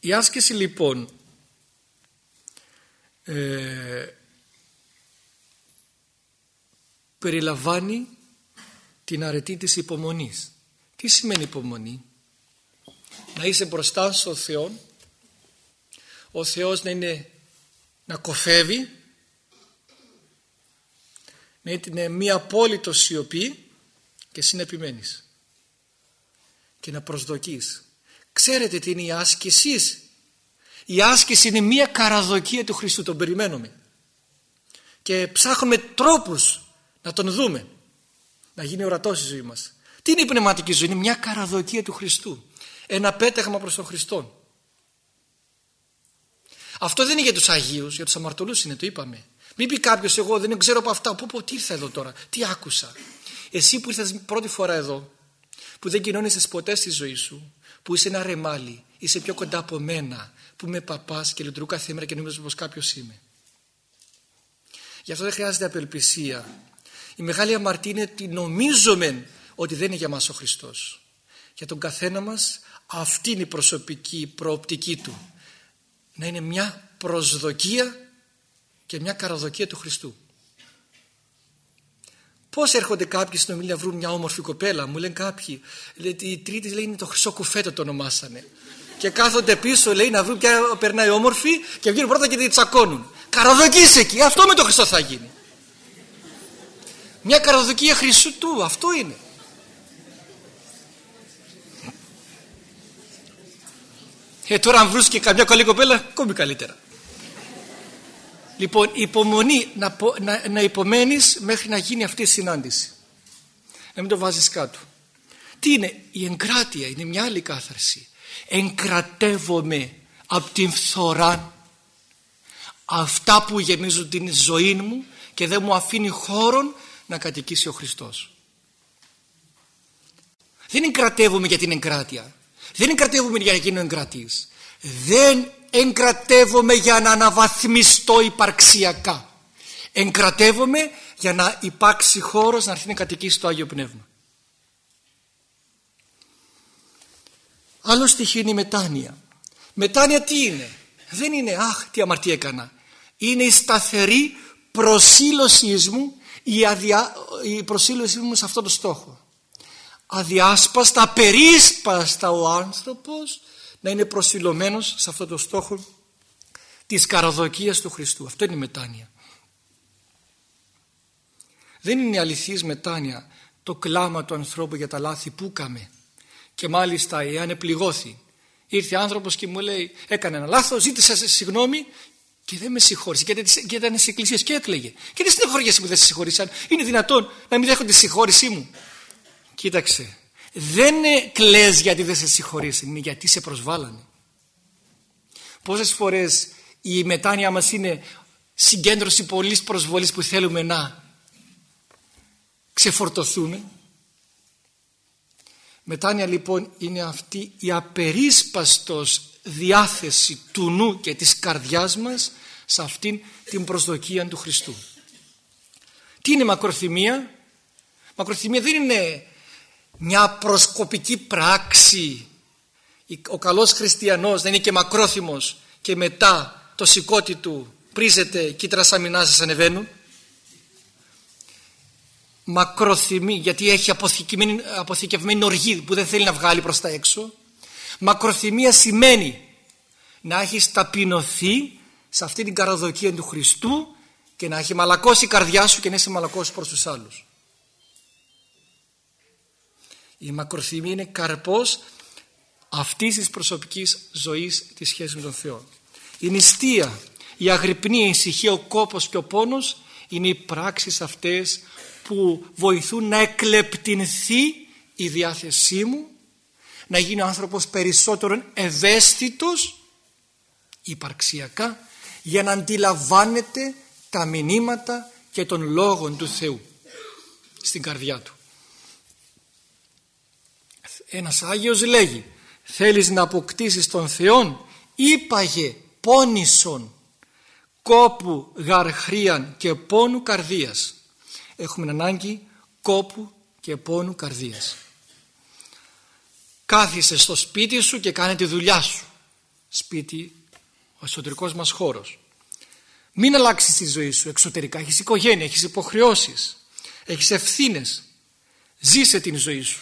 Η άσκηση λοιπόν ε, περιλαμβάνει την αρετή της υπομονής. Τι σημαίνει υπομονή; Να είσαι μπροστά στον Θεό ο Θεός να είναι να κοφεύει να είναι μία απόλυτο σιωπή και εσύ να επιμένεις και να προσδοκείς. Ξέρετε τι είναι η άσκηση η άσκηση είναι μία καραδοκία του Χριστού τον περιμένουμε. Και ψάχνουμε τρόπους να τον δούμε να γίνει ορατός η ζωή μας. Τι είναι η πνευματική ζωή; Είναι μια καραδοκία του Χριστού. Ένα πέταγμα προς τον Χριστό. Αυτό δεν είναι για τους Αγίους, για τους αμαρτωλούς είναι, το είπαμε. Μην πει κάποιος εγώ δεν ξέρω από αυτά, πού, πού, τι ήρθα εδώ τώρα, τι άκουσα. Εσύ που ήρθες πρώτη φορά εδώ, που δεν κοινώνεσαι ποτέ στη ζωή σου, που είσαι ένα ρεμάλι, είσαι πιο κοντά από μένα, που είμαι παπάς και λειτουργώ κάθε μέρα και νομίζω πως κάποιος είμαι. Γι' αυτό δεν χρειάζεται απελπισία. Η μεγάλη αμαρτία είναι ότι νομίζουμε ότι δεν είναι για μας ο Χριστός. Για τον καθένα μας αυτή είναι η προσωπική προοπτική του να είναι μια προσδοκία και μια καραδοκία του Χριστού. Πώς έρχονται κάποιοι στην ομιλία βρουν μια όμορφη κοπέλα, μου λένε κάποιοι. Λέει, η τρίτη λέει είναι το χρυσό κουφέτο το ονομάσανε. Και κάθονται πίσω λέει να βρουν ποια περνάει όμορφη και βγαίνουν πρώτα και τη τσακώνουν. Καραδοκείς εκεί, αυτό με το Χριστό θα γίνει. Μια καραδοκία Χριστού, αυτό είναι. Ε, τώρα αν βρεις και καμιά καλή κοπέλα, ακόμη καλύτερα. Λοιπόν, υπομονή, να, να, να υπομένεις μέχρι να γίνει αυτή η συνάντηση. Να μην το βάζεις κάτω. Τι είναι, η εγκράτεια είναι μια άλλη κάθαρση. Εγκρατεύομαι από την φθορά αυτά που γεμίζουν την ζωή μου και δεν μου αφήνει χώρο να κατοικήσει ο Χριστός. Δεν εγκρατεύουμε για την εγκράτεια. Δεν εγκρατεύουμε για να γίνω εγκρατής. Δεν εγκρατεύομαι για να αναβαθμιστώ υπαρξιακά. Εγκρατεύομαι για να υπάρξει χώρος να έρθει να κατοικήσει το Άγιο Πνεύμα. Άλλο στοιχείο είναι η μετάνοια. Μετάνοια τι είναι; Δεν είναι αχ τι αμαρτία έκανα. Είναι η σταθερή προσήλωσή μου η, αδια... η προσήλωσή μου σε αυτό το στόχο. Αδιάσπαστα, περίσπαστα ο άνθρωπος να είναι προσιλωμένος σε αυτό το στόχο της καραδοκίας του Χριστού. Αυτό είναι η μετάνοια. Δεν είναι αληθής μετάνοια το κλάμα του ανθρώπου για τα λάθη που έκαμε και μάλιστα εάν επληγώθη ήρθε άνθρωπος και μου λέει έκανε ένα λάθος, ζήτησα συγγνώμη και δεν με συγχώρησε και, και ήταν στι εκκλησίες και έκλαιγε. Και δεν στενοχωριέσαι που δεν σε συγχωρήσαν. Είναι δυνατόν να μην δέχονται τη συγχώρησή μου. Κοίταξε. Δεν κλαις γιατί δεν σε συγχωρήσει, είναι γιατί σε προσβάλανε. Πόσες φορές η μετάνοια μας είναι συγκέντρωση πολλής προσβολής που θέλουμε να ξεφορτωθούμε. Μετάνοια λοιπόν είναι αυτή η απερίσπαστος διάθεση του νου και της καρδιάς μας σε αυτήν την προσδοκία του Χριστού. Τι είναι μακροθυμία; Μακροθυμία δεν είναι μια προσκοπική πράξη. Ο καλός χριστιανός δεν είναι και μακρόθυμος και μετά το σηκώτη του πρίζεται και οι τρασαμινάσεις ανεβαίνουν. Μακροθυμή γιατί έχει αποθηκευμένη, αποθηκευμένη οργή που δεν θέλει να βγάλει προς τα έξω. Μακροθυμία σημαίνει να έχεις ταπεινωθεί σε αυτή την καραδοκία του Χριστού και να έχει μαλακώσει η καρδιά σου και να είσαι μαλακός προς τους άλλους. Η μακροθυμία είναι καρπός αυτής της προσωπικής ζωής της σχέσης με τον Θεό. Η νηστεία, η αγρυπνία, η ησυχία, ο κόπος και ο πόνος είναι οι πράξεις αυτές που βοηθούν να εκλεπτυνθεί η διάθεσή μου να γίνει ο άνθρωπος περισσότερο ευαίσθητος υπαρξιακά για να αντιλαμβάνεται τα μηνύματα και των λόγων του Θεού στην καρδιά του. Ένας Άγιος λέγει θέλεις να αποκτήσεις τον Θεό είπαγε πόνισον κόπου γαρχρίαν και πόνου καρδίας. Έχουμε ανάγκη κόπου και πόνου καρδίας. Κάθισε στο σπίτι σου και κάνε τη δουλειά σου. Σπίτι, ο εσωτερικός μας χώρος. Μην αλλάξεις τη ζωή σου εξωτερικά. Έχεις οικογένεια, έχεις υποχρεώσεις, έχεις ευθύνες. Ζήσε την ζωή σου.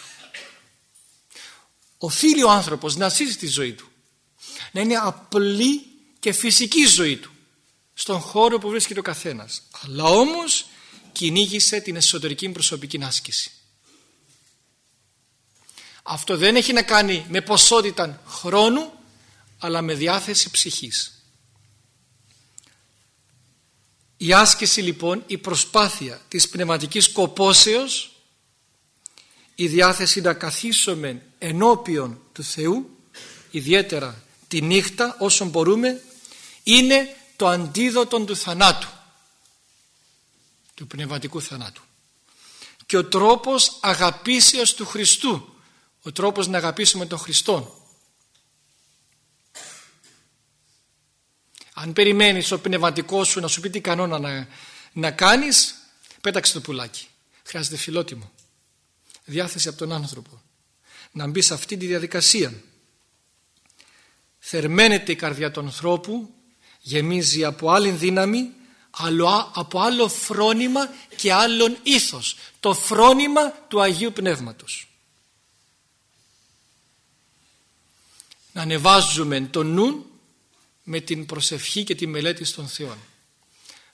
Οφείλει ο άνθρωπος να ζήσει τη ζωή του. Να είναι απλή και φυσική ζωή του. Στον χώρο που βρίσκεται ο καθένας. Αλλά όμως κυνήγησε την εσωτερική προσωπική άσκηση. Αυτό δεν έχει να κάνει με ποσότητα χρόνου αλλά με διάθεση ψυχής. Η άσκηση λοιπόν, η προσπάθεια της πνευματικής κοπόσεως, η διάθεση να καθίσουμε ενώπιον του Θεού, ιδιαίτερα τη νύχτα όσο μπορούμε, είναι το αντίδοτο του θανάτου, του πνευματικού θανάτου. Και ο τρόπος αγαπήσεως του Χριστού, ο τρόπος να αγαπήσουμε τον Χριστό. Αν περιμένεις ο πνευματικός σου να σου πει τι κανόνα να, να κάνεις, πέταξε το πουλάκι. Χρειάζεται φιλότιμο. Διάθεση από τον άνθρωπο. Να μπει σε αυτή τη διαδικασία. Θερμαίνεται η καρδιά του ανθρώπου, γεμίζει από άλλη δύναμη, αλλά από άλλο φρόνημα και άλλον ήθος. Το φρόνημα του Αγίου Πνεύματος. Να ανεβάζουμε το νου με την προσευχή και τη μελέτη των Θεών.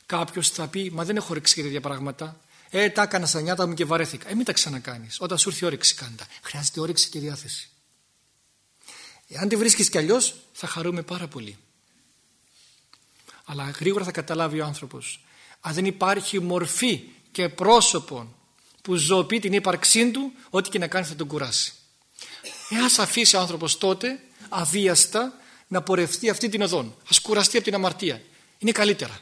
Κάποιος θα πει, Μα δεν έχω όρεξη για τέτοια πράγματα. Ε, τα έκανα στα νιάτα μου και βαρέθηκα. Ε, μην τα ξανακάνεις. Όταν σου έρθει η όρεξη, κάντα. Χρειάζεται όρεξη και διάθεση. Εάν τη βρίσκεις κι αλλιώς, θα χαρούμε πάρα πολύ. Αλλά γρήγορα θα καταλάβει ο άνθρωπος. Αν δεν υπάρχει μορφή και πρόσωπο που ζωοποιεί την ύπαρξή του, ό,τι και να κάνει θα τον κουράσει. Εάν αφήσει ο άνθρωπος τότε αβίαστα να πορευτεί αυτή την οδόν. Α κουραστεί από την αμαρτία. είναι καλύτερα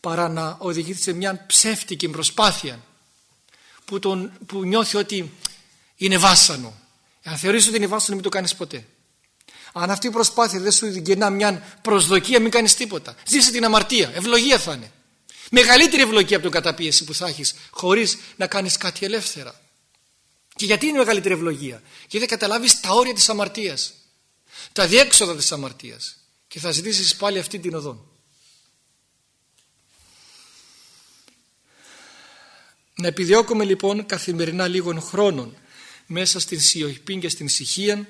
παρά να οδηγηθεί σε μια ψεύτικη προσπάθεια που, τον, που νιώθει ότι είναι βάσανο. Αν θεωρείς ότι είναι βάσανο μην το κάνεις ποτέ. Αν αυτή η προσπάθεια δεν σου γεννά μια προσδοκία μην κάνεις τίποτα. Ζήσε την αμαρτία. Ευλογία θα είναι. Μεγαλύτερη ευλογία από τον καταπίεση που θα έχεις χωρίς να κάνεις κάτι ελεύθερα. Και γιατί είναι μεγαλύτερη ευλογία; Γιατί θα καταλάβεις τα όρια της αμαρτίας. Τα διέξοδα της αμαρτίας. Και θα ζητήσεις πάλι αυτή την οδό. Να επιδιώκουμε λοιπόν καθημερινά λίγων χρόνων μέσα στην σιωπή και στην ησυχία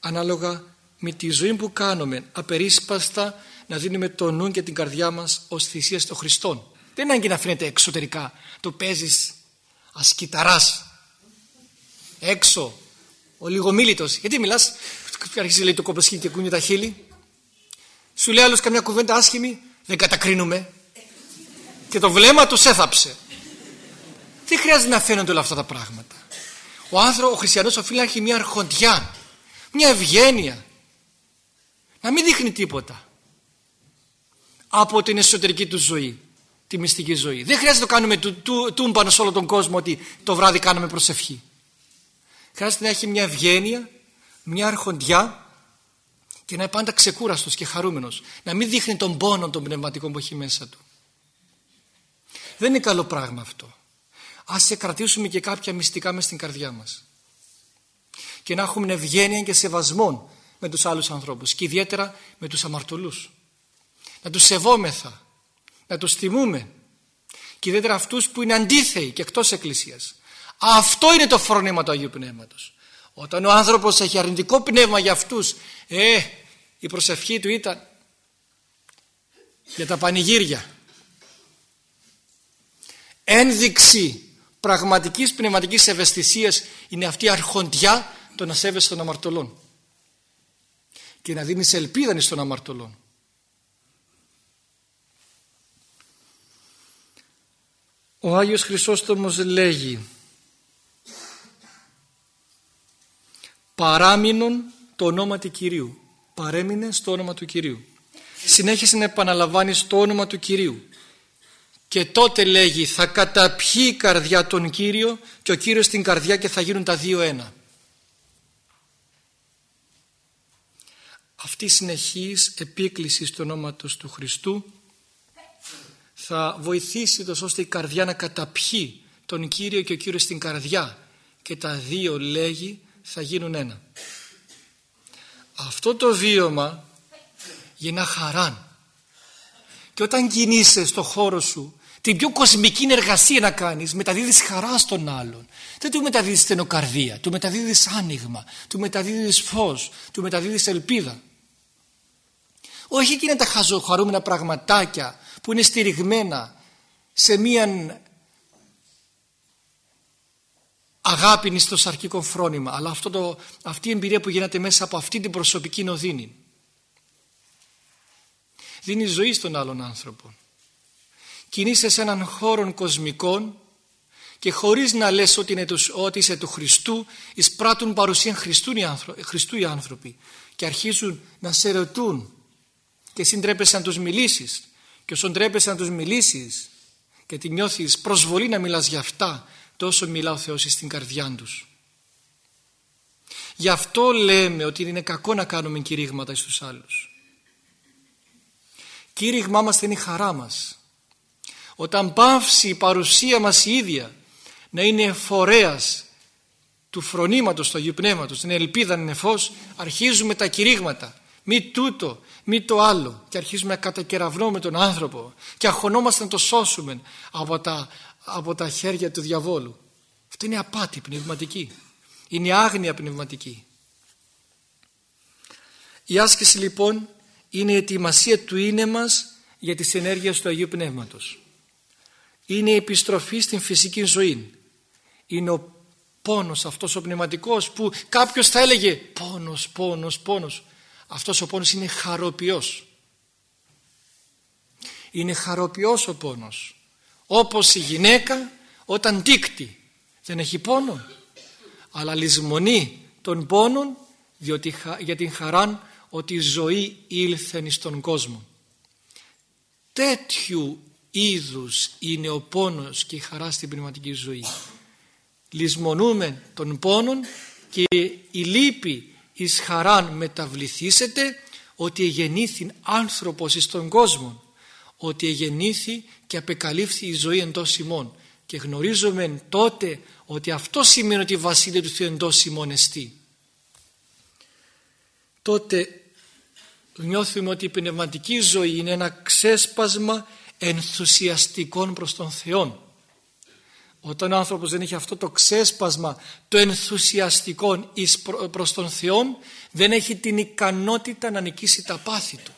ανάλογα με τη ζωή που κάνουμε απερίσπαστα να δίνουμε το νου και την καρδιά μας ως θυσία στο Χριστό. Δεν είναι ανάγκη να φαίνεται εξωτερικά. Το παίζεις ασκηταράς έξω ο λιγομίλητος. Γιατί μιλάς αρχίζει λέει το κομποσχή και κούνει τα χείλη. Σου λέει άλλος καμιά κουβέντα άσχημη. Δεν κατακρίνουμε. Και το βλέμμα τους έθαψε. Δεν χρειάζεται να φαίνονται όλα αυτά τα πράγματα; Ο άνθρωπος, ο χριστιανός οφείλει να έχει μια αρχοντιά, μια ευγένεια. Να μην δείχνει τίποτα από την εσωτερική του ζωή, τη μυστική ζωή. Δεν χρειάζεται να το κάνουμε του, του, τούμπανο σε όλο τον κόσμο ότι το βράδυ κάνουμε προσευχή. Χρειάζεται να έχει μια ευγένεια, μια αρχοντιά και να είναι πάντα ξεκούραστος και χαρούμενος. Να μην δείχνει τον πόνο των πνευματικών που έχει μέσα του. Δεν είναι καλό πράγμα αυτό ας σε κρατήσουμε και κάποια μυστικά μες στην καρδιά μας. Και να έχουμε ευγένεια και σεβασμό με τους άλλους ανθρώπους και ιδιαίτερα με τους αμαρτωλούς. Να τους σεβόμεθα να τους θυμούμε και ιδιαίτερα αυτούς που είναι αντίθεοι και εκτός εκκλησίας. Αυτό είναι το φρόνημα του Αγίου Πνεύματος. Όταν ο άνθρωπος έχει αρνητικό πνεύμα για αυτούς ε, η προσευχή του ήταν για τα πανηγύρια. Ένδειξη πραγματικής πνευματικής ευαισθησίας είναι αυτή η αρχοντιά το να σέβεσαι των αμαρτωλών και να δίνεις ελπίδα στον αμαρτωλών. Ο Άγιος Χρυσόστομος λέγει παράμεινον το όνομα του Κυρίου. Παρέμεινε στο όνομα του Κυρίου συνέχισε να επαναλαμβάνεις στο όνομα του Κυρίου και τότε λέγει θα καταπιεί η καρδιά τον Κύριο και ο Κύριος στην καρδιά και θα γίνουν τα δύο ένα. Αυτή η συνεχής επίκληση στο ονόματος του Χριστού θα βοηθήσει τόσο ώστε η καρδιά να καταπιεί τον Κύριο και ο Κύριος στην καρδιά και τα δύο λέγει θα γίνουν ένα. Αυτό το βίωμα γεννά χαράν και όταν κινείσαι στο χώρο σου την πιο κοσμική εργασία να κάνεις μεταδίδεις χαρά στον άλλον. Δεν του μεταδίδεις στενοκαρδία του μεταδίδεις άνοιγμα του μεταδίδεις φως του μεταδίδεις ελπίδα. Όχι εκείνα τα χαζοχαρούμενα πραγματάκια που είναι στηριγμένα σε μία αγάπη στο σαρκικό φρόνημα αλλά αυτό το, αυτή η εμπειρία που γίνεται μέσα από αυτή την προσωπική νοδύνη δίνει ζωή στον άλλον άνθρωπο κινείσαι σε έναν χώρο κοσμικών και χωρίς να λες ότι, είναι τους, ότι είσαι του Χριστού εισπράττουν παρουσία Χριστού οι, άνθρωποι, Χριστού οι άνθρωποι και αρχίζουν να σε ρωτούν και εσύ ντρέπεσαι να τους μιλήσεις και όσον ντρέπεσαι να τους μιλήσεις και τη νιώθεις προσβολή να μιλάς για αυτά τόσο μιλά ο Θεός στην καρδιά τους. Γι' αυτό λέμε ότι είναι κακό να κάνουμε κηρύγματα στους άλλους. Κήρυγμά μας είναι η χαρά μας όταν πάυσει η παρουσία μας η ίδια να είναι φορέας του φρονήματος του Αγίου Πνεύματος, την ελπίδα είναι φως, αρχίζουμε τα κηρύγματα. Μη τούτο, μη το άλλο. Και αρχίζουμε να κατακεραυνούμε τον άνθρωπο και αγχωνόμαστε να το σώσουμε από τα, από τα χέρια του διαβόλου. Αυτό είναι απάτη πνευματική. Είναι άγνοια πνευματική. Η άσκηση λοιπόν είναι η ετοιμασία του είναι μας για τις ενέργειες του Αγίου Πνεύματος είναι η επιστροφή στην φυσική ζωή. Είναι ο πόνος αυτός ο πνευματικός που κάποιος θα έλεγε πόνος, πόνος, πόνος. Αυτός ο πόνος είναι χαροποιός. Είναι χαροποιός ο πόνος. Όπως η γυναίκα όταν τίκτη δεν έχει πόνο αλλά λησμονεί τον πόνον διότι, για την χαρά ότι η ζωή ήλθεν στον κόσμο. τέτοιου είδους είναι ο πόνος και η χαρά στην πνευματική ζωή. Λυσμονούμε τον πόνον και η λύπη εις χαράν μεταβληθήσετε ότι εγεννήθη άνθρωπος εις τον κόσμο ότι εγεννήθη και απεκαλύφθη η ζωή εντός ημών και γνωρίζουμε τότε ότι αυτό σημαίνει ότι η Βασίλεια του Θεού εντός ημών εστί. Τότε νιώθουμε ότι η πνευματική ζωή είναι ένα ξέσπασμα ενθουσιαστικών προς τον Θεό. Όταν ο άνθρωπος δεν έχει αυτό το ξέσπασμα το ενθουσιαστικό προς τον Θεό δεν έχει την ικανότητα να νικήσει τα πάθη του.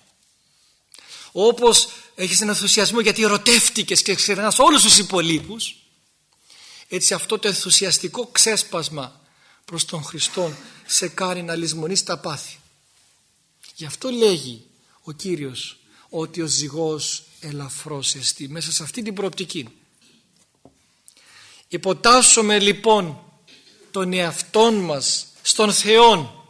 Όπως έχεις ένα ενθουσιασμό γιατί ερωτεύτηκες και ξερνάς όλους τους υπολείπους έτσι αυτό το ενθουσιαστικό ξέσπασμα προς τον Χριστό σε κάνει να λησμονείς τα πάθη. Γι' αυτό λέγει ο Κύριος ότι ο ζυγός ελαφρώς εστί μέσα σε αυτή την προοπτική. Υποτάσσουμε λοιπόν τον εαυτόν μας στον Θεό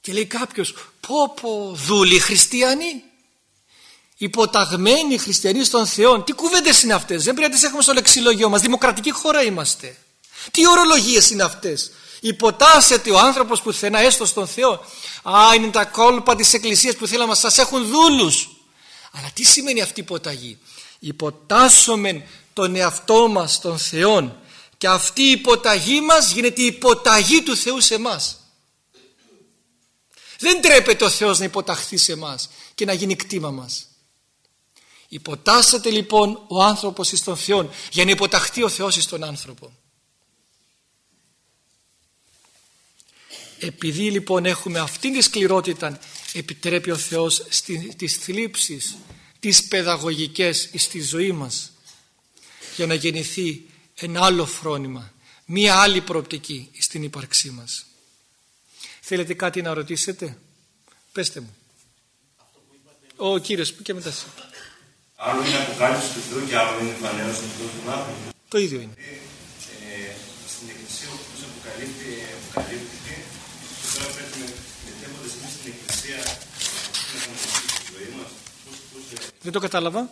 και λέει κάποιος πω πω δούλοι χριστιανοί υποταγμένοι χριστιανοί στον Θεό τι κουβέντες είναι αυτές δεν πρέπει να τις έχουμε στο λεξιλόγιο μας δημοκρατική χώρα είμαστε. Τι ορολογίες είναι αυτές υποτάσσεται ο άνθρωπος που θενά έστω στον Θεό. Α είναι τα κόλπα της εκκλησίας που θέλαμε σας έχουν δούλους αλλά τι σημαίνει αυτή η υποταγή; Υποτάσσομεν τον εαυτό μας στον Θεό και αυτή η υποταγή μας γίνεται η υποταγή του Θεού σε μας. Δεν τρέπεται ο Θεός να υποταχθεί σε μας και να γίνει κτήμα μας. Υποτάσσεται λοιπόν ο άνθρωπος εις τον Θεό για να υποταχθεί ο Θεός εις τον άνθρωπο. Επειδή λοιπόν έχουμε αυτήν τη σκληρότητα επιτρέπει ο Θεός τις θλίψεις τις παιδαγωγικές στη ζωή μας για να γεννηθεί ένα άλλο φρόνημα μία άλλη προοπτική στην ύπαρξή μας θέλετε κάτι να ρωτήσετε; Πέστε μου ο κύριος που και μετά Άλλο είναι αποκάλυψη του Θεού και άλλο είναι φανέρωση του Θεού του άνθρωπο. Το ίδιο είναι. Ε, στην Εκκλησία ο Θεός αποκαλύπτηκε και τώρα πρέπει μετέχοντας εμείς στην Εκκλησία να αντιμετωπίσουμε τη ζωή μας. Δεν το κατάλαβα.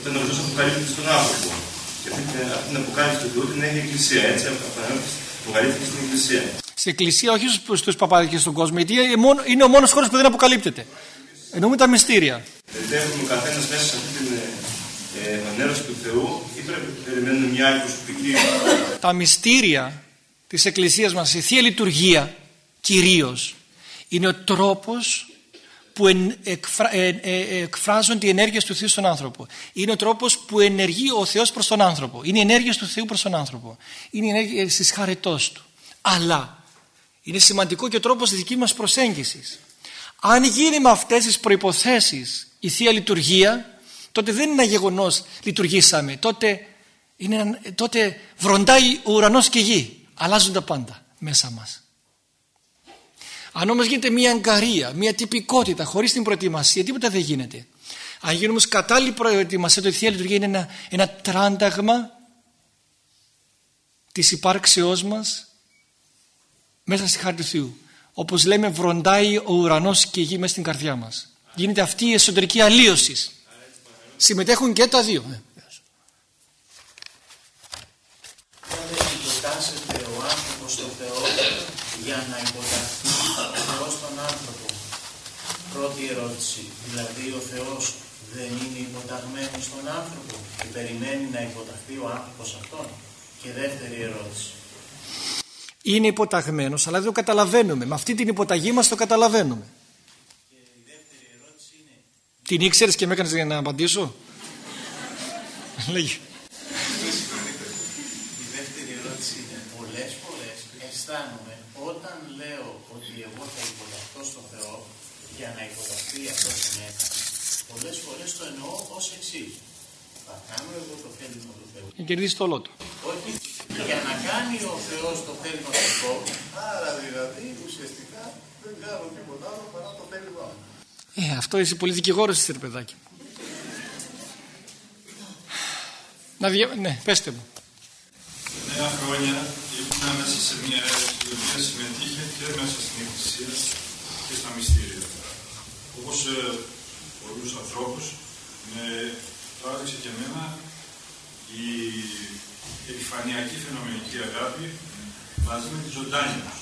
Όταν ο Θεός αποκαλύπτει στον άνθρωπο και αυτή την αποκάλυψη του Θεού την έχει η Εκκλησία. Έτσι αποκαλύπτει στην Εκκλησία. Στην Εκκλησία, όχι στους παπάδες και στον κόσμο, γιατί είναι ο μόνος χώρος που δεν αποκαλύπτεται. Εννοούμε τα μυστήρια. Δηλαδή έχουμε ο καθένας μέσα σε αυτή την ενέρωση του Θεού ή πρέπει να περιμένουμε μια άλλη προσωπική. Τα μυστήρια της Εκκλησίας μας, η Θεία Λειτουργία κυρίως, είναι ο τρόπος που εκφρα... ε, ε, εκφράζουν οι ενέργειες του Θεού στον άνθρωπο. Είναι ο τρόπος που ενεργεί ο Θεός προς τον άνθρωπο. Είναι οι ενέργειες του Θεού προς τον άνθρωπο. Είναι οι ενέργειες της χαρετός του. Αλλά είναι σημαντικό και ο τρόπος της δικής μας προσέγγισης. Αν γίνει με αυτές τις προϋποθέσεις η Θεία Λειτουργία τότε δεν είναι ένα γεγονός λειτουργήσαμε. Τότε, είναι, τότε βροντάει ο ουρανός και η γη. Αλλάζουν τα πάντα μέσα μας. Αν όμως γίνεται μια αγκαρία, μια τυπικότητα χωρίς την προετοιμασία, τίποτα δεν γίνεται. Αν γίνει όμως κατάλληλη προετοιμασία, το η Θεία Λειτουργία είναι ένα, ένα τράνταγμα της υπάρξεώς μας μέσα στη χάρη του Θεού όπως λέμε βροντάει ο ουρανός και η γη μέσα στην καρδιά μας. Γίνεται αυτή η εσωτερική αλλίωση. Συμμετέχουν και τα δύο. Όταν υποτάσσεται ο άνθρωπος στο Θεό για να υποταχθεί ο Θεός στον άνθρωπο. Πρώτη ερώτηση. Δηλαδή ο Θεός δεν είναι υποταγμένος στον άνθρωπο και περιμένει να υποταχθεί ο άνθρωπος αυτόν. Και δεύτερη ερώτηση είναι υποταγμένος αλλά δεν το καταλαβαίνουμε. Με αυτή την υποταγή μας το καταλαβαίνουμε. Και η δεύτερη ερώτηση είναι... Την ήξερες και με έκανες για να απαντήσω; Λέγει. Η δεύτερη ερώτηση είναι πολλές φορές αισθάνομαι όταν λέω ότι εγώ θα υποταχθώ στο Θεό για να υποταχθεί αυτό που με έκανε. Πολλές φορές το εννοώ ως εξή. Θα κάνω εγώ το θέλημα του Θεού. Και κερδίσει το λότο. Όχι για να κάνει ο Θεός το θέλημα του Θεού, άρα δηλαδή ουσιαστικά δεν κάνω τίποτα άλλο παρά το θέλημά μου. Ε, αυτό είσαι πολύ δικηγόρος είσαι παιδάκι. Να δια... Ναι, πέστε μου. Νέα χρόνια ήμουν μέσα σε μια αίρεση η οποία συμμετείχε και μέσα στην Εκκλησία και στα μυστήρια. Όπως ε, πολλούς ανθρώπους, με τράβηξε και εμένα η επιφανειακή φαινομενική αγάπη μαζί με τη ζωντάνια τους.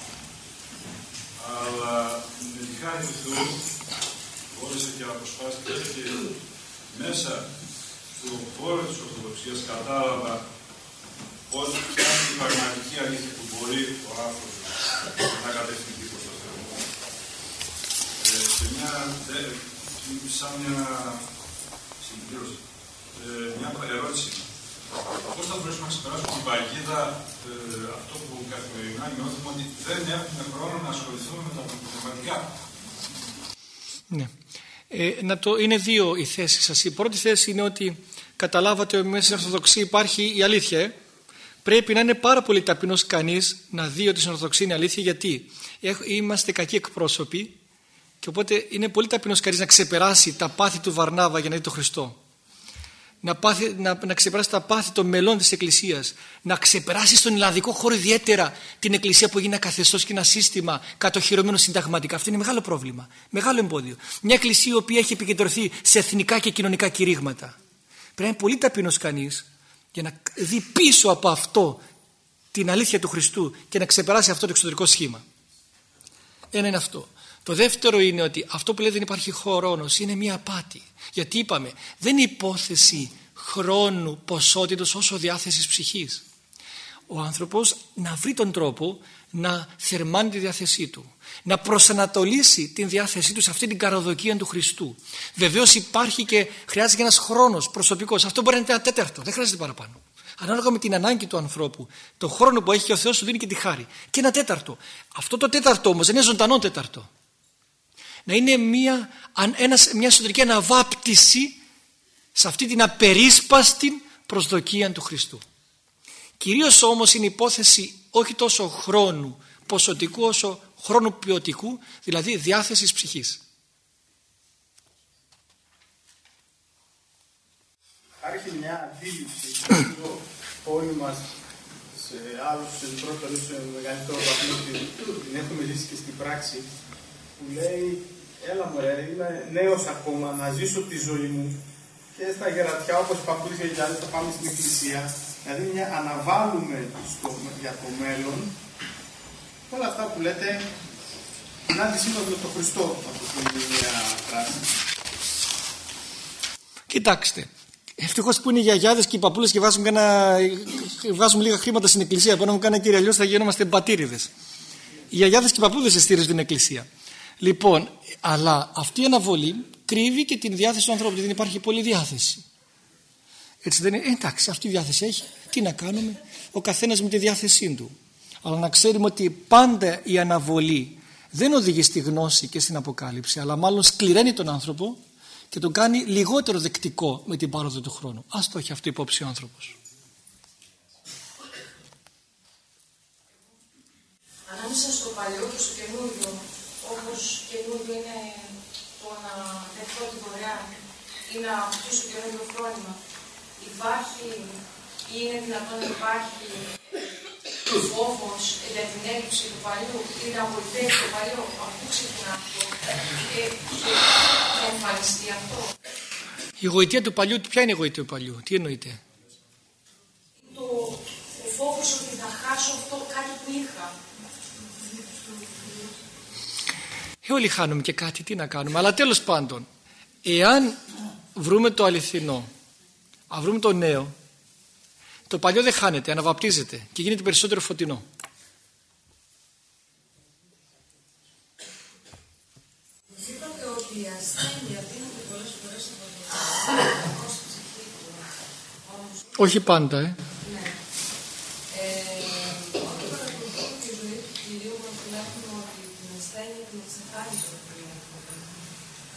Αλλά με τη χάρη του Θεού μπόρεσα και αποσπάστηκα και μέσα στον χώρο της Ορθοδοξίας κατάλαβα πώς ποια είναι η πραγματική αλήθεια που μπορεί ο άνθρωπος να κατευθυνθεί προς το Θεό. Ε, σε μια, δε- σαν μια συμπλήρωση, ε, μια ερώτηση. Πώς θα μπορέσουμε να ξεπεράσουμε την παγίδα ε, αυτό που καθημερινά νιώθουμε ότι δεν έχουμε χρόνο να ασχοληθούμε με τα πνευματικά. Ναι. Ε, να το, είναι δύο οι θέσεις σας. Η πρώτη θέση είναι ότι καταλάβατε ότι μέσα στην Ορθοδοξία υπάρχει η αλήθεια. ε. Πρέπει να είναι πάρα πολύ ταπεινός κανείς να δει ότι στην Ορθοδοξία είναι αλήθεια. Γιατί Έχ- είμαστε κακοί εκπρόσωποι και οπότε είναι πολύ ταπεινός κανείς να ξεπεράσει τα πάθη του Βαρνάβα για να δει τον Χριστό. Να, πάθει, να, να ξεπεράσει τα πάθη των μελών της Εκκλησίας. Να ξεπεράσει στον ελλαδικό χώρο ιδιαίτερα την Εκκλησία που γίνει ένα καθεστώς και ένα σύστημα κατοχυρωμένο συνταγματικά. Αυτό είναι μεγάλο πρόβλημα. Μεγάλο εμπόδιο. Μια Εκκλησία η οποία έχει επικεντρωθεί σε εθνικά και κοινωνικά κηρύγματα. Πρέπει να είναι πολύ ταπεινός κανείς για να δει πίσω από αυτό την αλήθεια του Χριστού και να ξεπεράσει αυτό το εξωτερικό σχήμα. Ένα είναι αυτό. Το δεύτερο είναι ότι αυτό που λέει δεν υπάρχει χρόνος είναι μια απάτη. Γιατί είπαμε δεν είναι υπόθεση χρόνου ποσότητος όσο διάθεσης ψυχής. Ο άνθρωπος να βρει τον τρόπο να θερμάνει τη διάθεσή του. Να προσανατολίσει την διάθεσή του σε αυτή την καροδοκία του Χριστού. Βεβαίως υπάρχει και χρειάζεται και ένας χρόνος προσωπικός. Αυτό μπορεί να είναι ένα τέταρτο. Δεν χρειάζεται παραπάνω. Ανάλογα με την ανάγκη του ανθρώπου, τον χρόνο που έχει και ο Θεός σου δίνει και τη χάρη. Και ένα τέταρτο. Αυτό το τέταρτο όμως δεν είναι ζωντανό τέταρτο. Να είναι μια, αν- ένας, μια εσωτερική αναβάπτιση σε αυτή την απερίσπαστη προσδοκία του Χριστού. Κυρίως όμως είναι υπόθεση όχι τόσο χρόνου ποσοτικού όσο χρόνου ποιοτικού, δηλαδή διάθεσης ψυχής. Υπάρχει μια αντίληψη νομίζω όλοι μας σε άλλους σε μικρότερο σε μεγαλύτερο βαθμό την, την έχουμε ζήσει και στην πράξη που λέει έλα μωρέ είμαι νέος ακόμα να ζήσω τη ζωή μου και στα γερατιά όπως οι παππούδες και οι γιαγιάδες θα πάμε στην εκκλησία δηλαδή μια αναβάλουμε στο, για το μέλλον όλα αυτά που λέτε συνάντησή μας με τον Χριστό αυτό που είναι μια φράση Κοιτάξτε, ευτυχώς που είναι οι γιαγιάδες και οι παππούλες και βάζουν, κάνα, βάζουν λίγα χρήματα στην εκκλησία. Πάνω μου κάνα κύριε, αλλιώς θα γινόμαστε μπατήριδες. Οι γιαγιάδες και οι παππούδες στηρίζουν την εκκλησία. Λοιπόν, αλλά αυτή η αναβολή κρύβει και την διάθεση του ανθρώπου. Δεν υπάρχει πολλή διάθεση. Έτσι δεν είναι. Ε, εντάξει, αυτή η διάθεση έχει. Τι να κάνουμε; Ο καθένας με τη διάθεσή του. Αλλά να ξέρουμε ότι πάντα η αναβολή δεν οδηγεί στη γνώση και στην αποκάλυψη, αλλά μάλλον σκληραίνει τον άνθρωπο και τον κάνει λιγότερο δεκτικό με την πάροδο του χρόνου. Ας το έχει αυτό υπόψη ο άνθρωπος. Ανάμεσα στο παλιό και στο καινούριο, όπως καινούριο είναι το να δεχτώ τη δωρεά ή να αποκτήσω καινούριο φρόνημα, υπάρχει ή είναι δυνατόν να υπάρχει φόβος για την έλλειψη του παλιού ή να βοηθήσει το παλιό, αφού ξεκινά αυτό και, και θα εμφανιστεί αυτό. Η γοητεία του παλιού, ποια είναι η γοητεία του παλιού, τι εννοείται; Το, ο φόβος ότι θα χάσω αυτό κάτι που είχα. Ε, όλοι χάνουμε και κάτι, τι να κάνουμε. Αλλά τέλος πάντων, εάν βρούμε το αληθινό, αν βρούμε το νέο, το παλιό δεν χάνεται, αναβαπτίζεται και γίνεται περισσότερο φωτεινό. Είπατε ότι η ασθένεια δίνεται πολλές φορές από το κακό στην ψυχή του. Όμως, Όχι πάντα, ε. ναι. Ε, όταν παρακολουθούμε τη ζωή του Κυρίου μας βλέπουμε ότι την ασθένεια την εξαφάνισε ο Κύριος.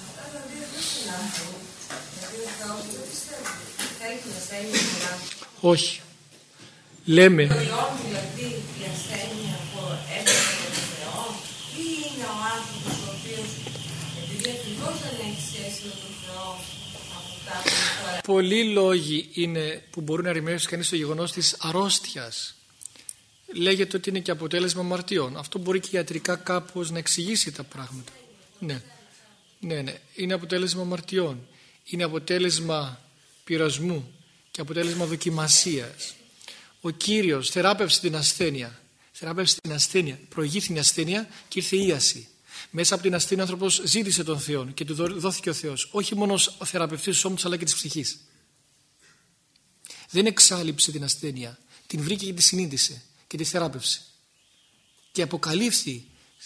Αυτά τα δύο δεν συνάδουν. Γιατί ο Θεός δεν πιστεύει. Θέλει την ασθένεια πολλά. Όχι. Λέμε, Προϊόν δηλαδή η ασθένεια από έμπνευση των Θεών ή είναι ο άνθρωπος ο οποίος επειδή ακριβώς δεν έχει σχέση με τον Θεό αποκτά την φορά. πολλοί λόγοι είναι που μπορούν να ρημεύσει κανείς το γεγονός της αρρώστιας. Λέγεται ότι είναι και αποτέλεσμα μαρτιών. Αυτό μπορεί και ιατρικά κάπως να εξηγήσει τα πράγματα. Ναι. Ναι, ναι. Είναι αποτέλεσμα αμαρτιών. Είναι αποτέλεσμα πειρασμού και αποτέλεσμα δοκιμασίας. Ο Κύριος θεράπευσε την ασθένεια. Θεράπευσε την ασθένεια. Προηγήθηκε την ασθένεια και ήρθε η ίαση. Μέσα από την ασθένεια ο άνθρωπος ζήτησε τον Θεό και του δόθηκε ο Θεός. Όχι μόνο ο θεραπευτής του σώματος αλλά και της ψυχής. Δεν εξάλληψε την ασθένεια. Την βρήκε και τη συνείδησε και τη θεράπευσε. Και αποκαλύφθη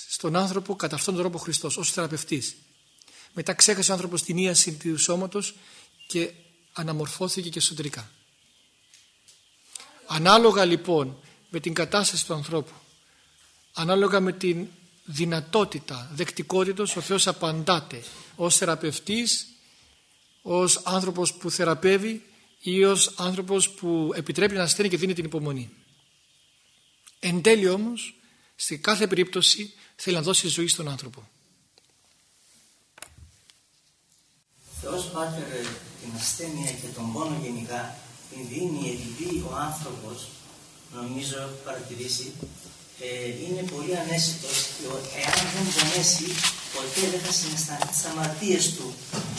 στον άνθρωπο κατά αυτόν τον τρόπο ο Χριστός ως θεραπευτής. Μετά ξέχασε ο άνθρωπος την ίαση του σώματος και αναμορφώθηκε και εσωτερικά. Ανάλογα λοιπόν με την κατάσταση του ανθρώπου, ανάλογα με την δυνατότητα δεκτικότητος, ο Θεός απαντάται ως θεραπευτής, ως άνθρωπος που θεραπεύει ή ως άνθρωπος που επιτρέπει να ασθένει και δίνει την υπομονή. Εν τέλει όμως, σε κάθε περίπτωση θέλει να δώσει ζωή στον άνθρωπο. Θεός Πάτερ την ασθένεια και τον πόνο γενικά την δίνει επειδή ο άνθρωπος νομίζω παρατηρήσει ε, είναι πολύ ανέσυτος και εάν δεν πονέσει ποτέ δεν θα συναισθάνει τις αμαρτίες του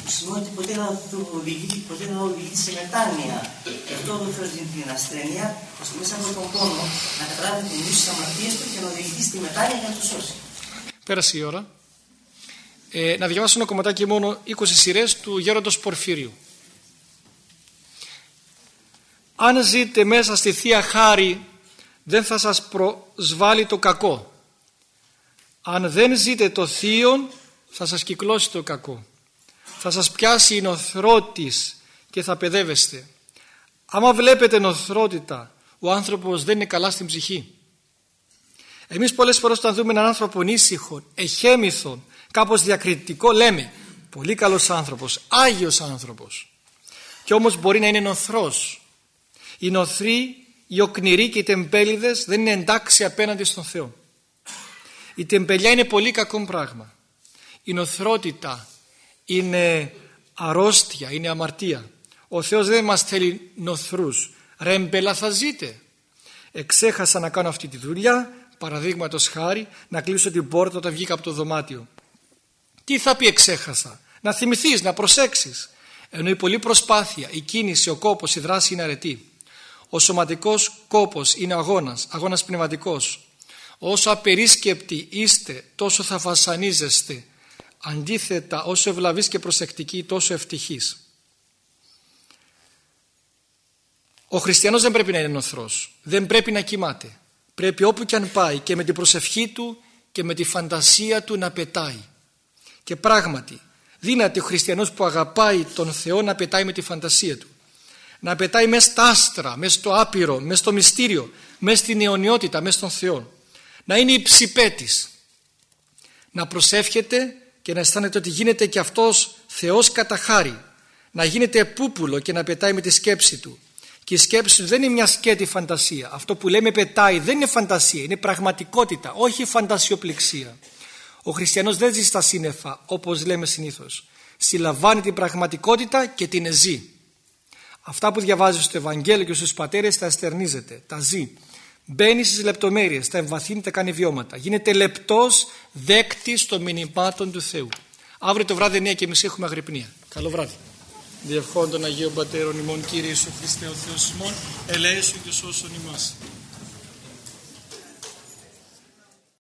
που σημαίνει ότι ποτέ δεν θα οδηγεί, ποτέ θα οδηγεί σε μετάνοια και αυτό ο Θεός δίνει την ασθένεια ώστε μέσα από τον πόνο να καταλάβει την ίσως της αμαρτίες του και να οδηγηθεί στη μετάνοια για να το σώσει. Πέρασε η ώρα. Ε, να διαβάσω ένα κομματάκι μόνο 20 σειρές του Γέροντος Πορφύριου αν ζείτε μέσα στη Θεία Χάρη δεν θα σας προσβάλλει το κακό. Αν δεν ζείτε το Θείο θα σας κυκλώσει το κακό. Θα σας πιάσει η νοθρότης και θα παιδεύεστε. Άμα βλέπετε νοθρότητα ο άνθρωπος δεν είναι καλά στην ψυχή. Εμείς πολλές φορές όταν δούμε έναν άνθρωπο ήσυχο, εχέμηθον, κάπως διακριτικό λέμε πολύ καλός άνθρωπος, άγιος άνθρωπος και όμως μπορεί να είναι νοθρός οι νοθροί, οι οκνηροί και οι τεμπέληδες δεν είναι εντάξει απέναντι στον Θεό. Η τεμπελιά είναι πολύ κακό πράγμα. Η νοθρότητα είναι αρρώστια, είναι αμαρτία. Ο Θεός δεν μας θέλει νοθρούς. Ρεμπέλα θα ζείτε. Εξέχασα να κάνω αυτή τη δουλειά, παραδείγματος χάρη, να κλείσω την πόρτα όταν βγήκα από το δωμάτιο. Τι θα πει εξέχασα. Να θυμηθείς, να προσέξεις. Ενώ η πολλή προσπάθεια, η κίνηση, ο κόπος, η δράση είναι αρετή. Ο σωματικός κόπος είναι αγώνας, αγώνας πνευματικός. Όσο απερίσκεπτοι είστε τόσο θα βασανίζεστε. Αντίθετα όσο ευλαβείς και προσεκτικοί τόσο ευτυχείς. Ο χριστιανός δεν πρέπει να είναι νοθρός, δεν πρέπει να κοιμάται. Πρέπει όπου και αν πάει και με την προσευχή του και με τη φαντασία του να πετάει. Και πράγματι δύναται ο χριστιανός που αγαπάει τον Θεό να πετάει με τη φαντασία του να πετάει μέσα στα άστρα, μέσα στο άπειρο, μέσα στο μυστήριο, μέσα στην αιωνιότητα, μέσα στον Θεό. Να είναι υψηπέτης. Να προσεύχεται και να αισθάνεται ότι γίνεται και αυτός Θεός κατά χάρη. Να γίνεται πούπουλο και να πετάει με τη σκέψη του. Και η σκέψη του δεν είναι μια σκέτη φαντασία. Αυτό που λέμε πετάει δεν είναι φαντασία, είναι πραγματικότητα, όχι φαντασιοπληξία. Ο χριστιανός δεν ζει στα σύννεφα όπως λέμε συνήθως. Συλλαμβάνει την πραγματικότητα και την ζει. Αυτά που διαβάζεις στο Ευαγγέλιο και στους πατέρες τα εστερνίζεται, τα ζει. Μπαίνει στις λεπτομέρειες, τα εμβαθύνει, τα κάνει βιώματα. Γίνεται λεπτός δέκτης των μηνυμάτων του Θεού. Αύριο το βράδυ 9 και μισή έχουμε αγρυπνία. Καλό βράδυ. Διευχών των Αγίων Πατέρων ημών Κύριε Ιησού Χριστέ ο Θεός ημών, ελέησον και σώσον ημάς.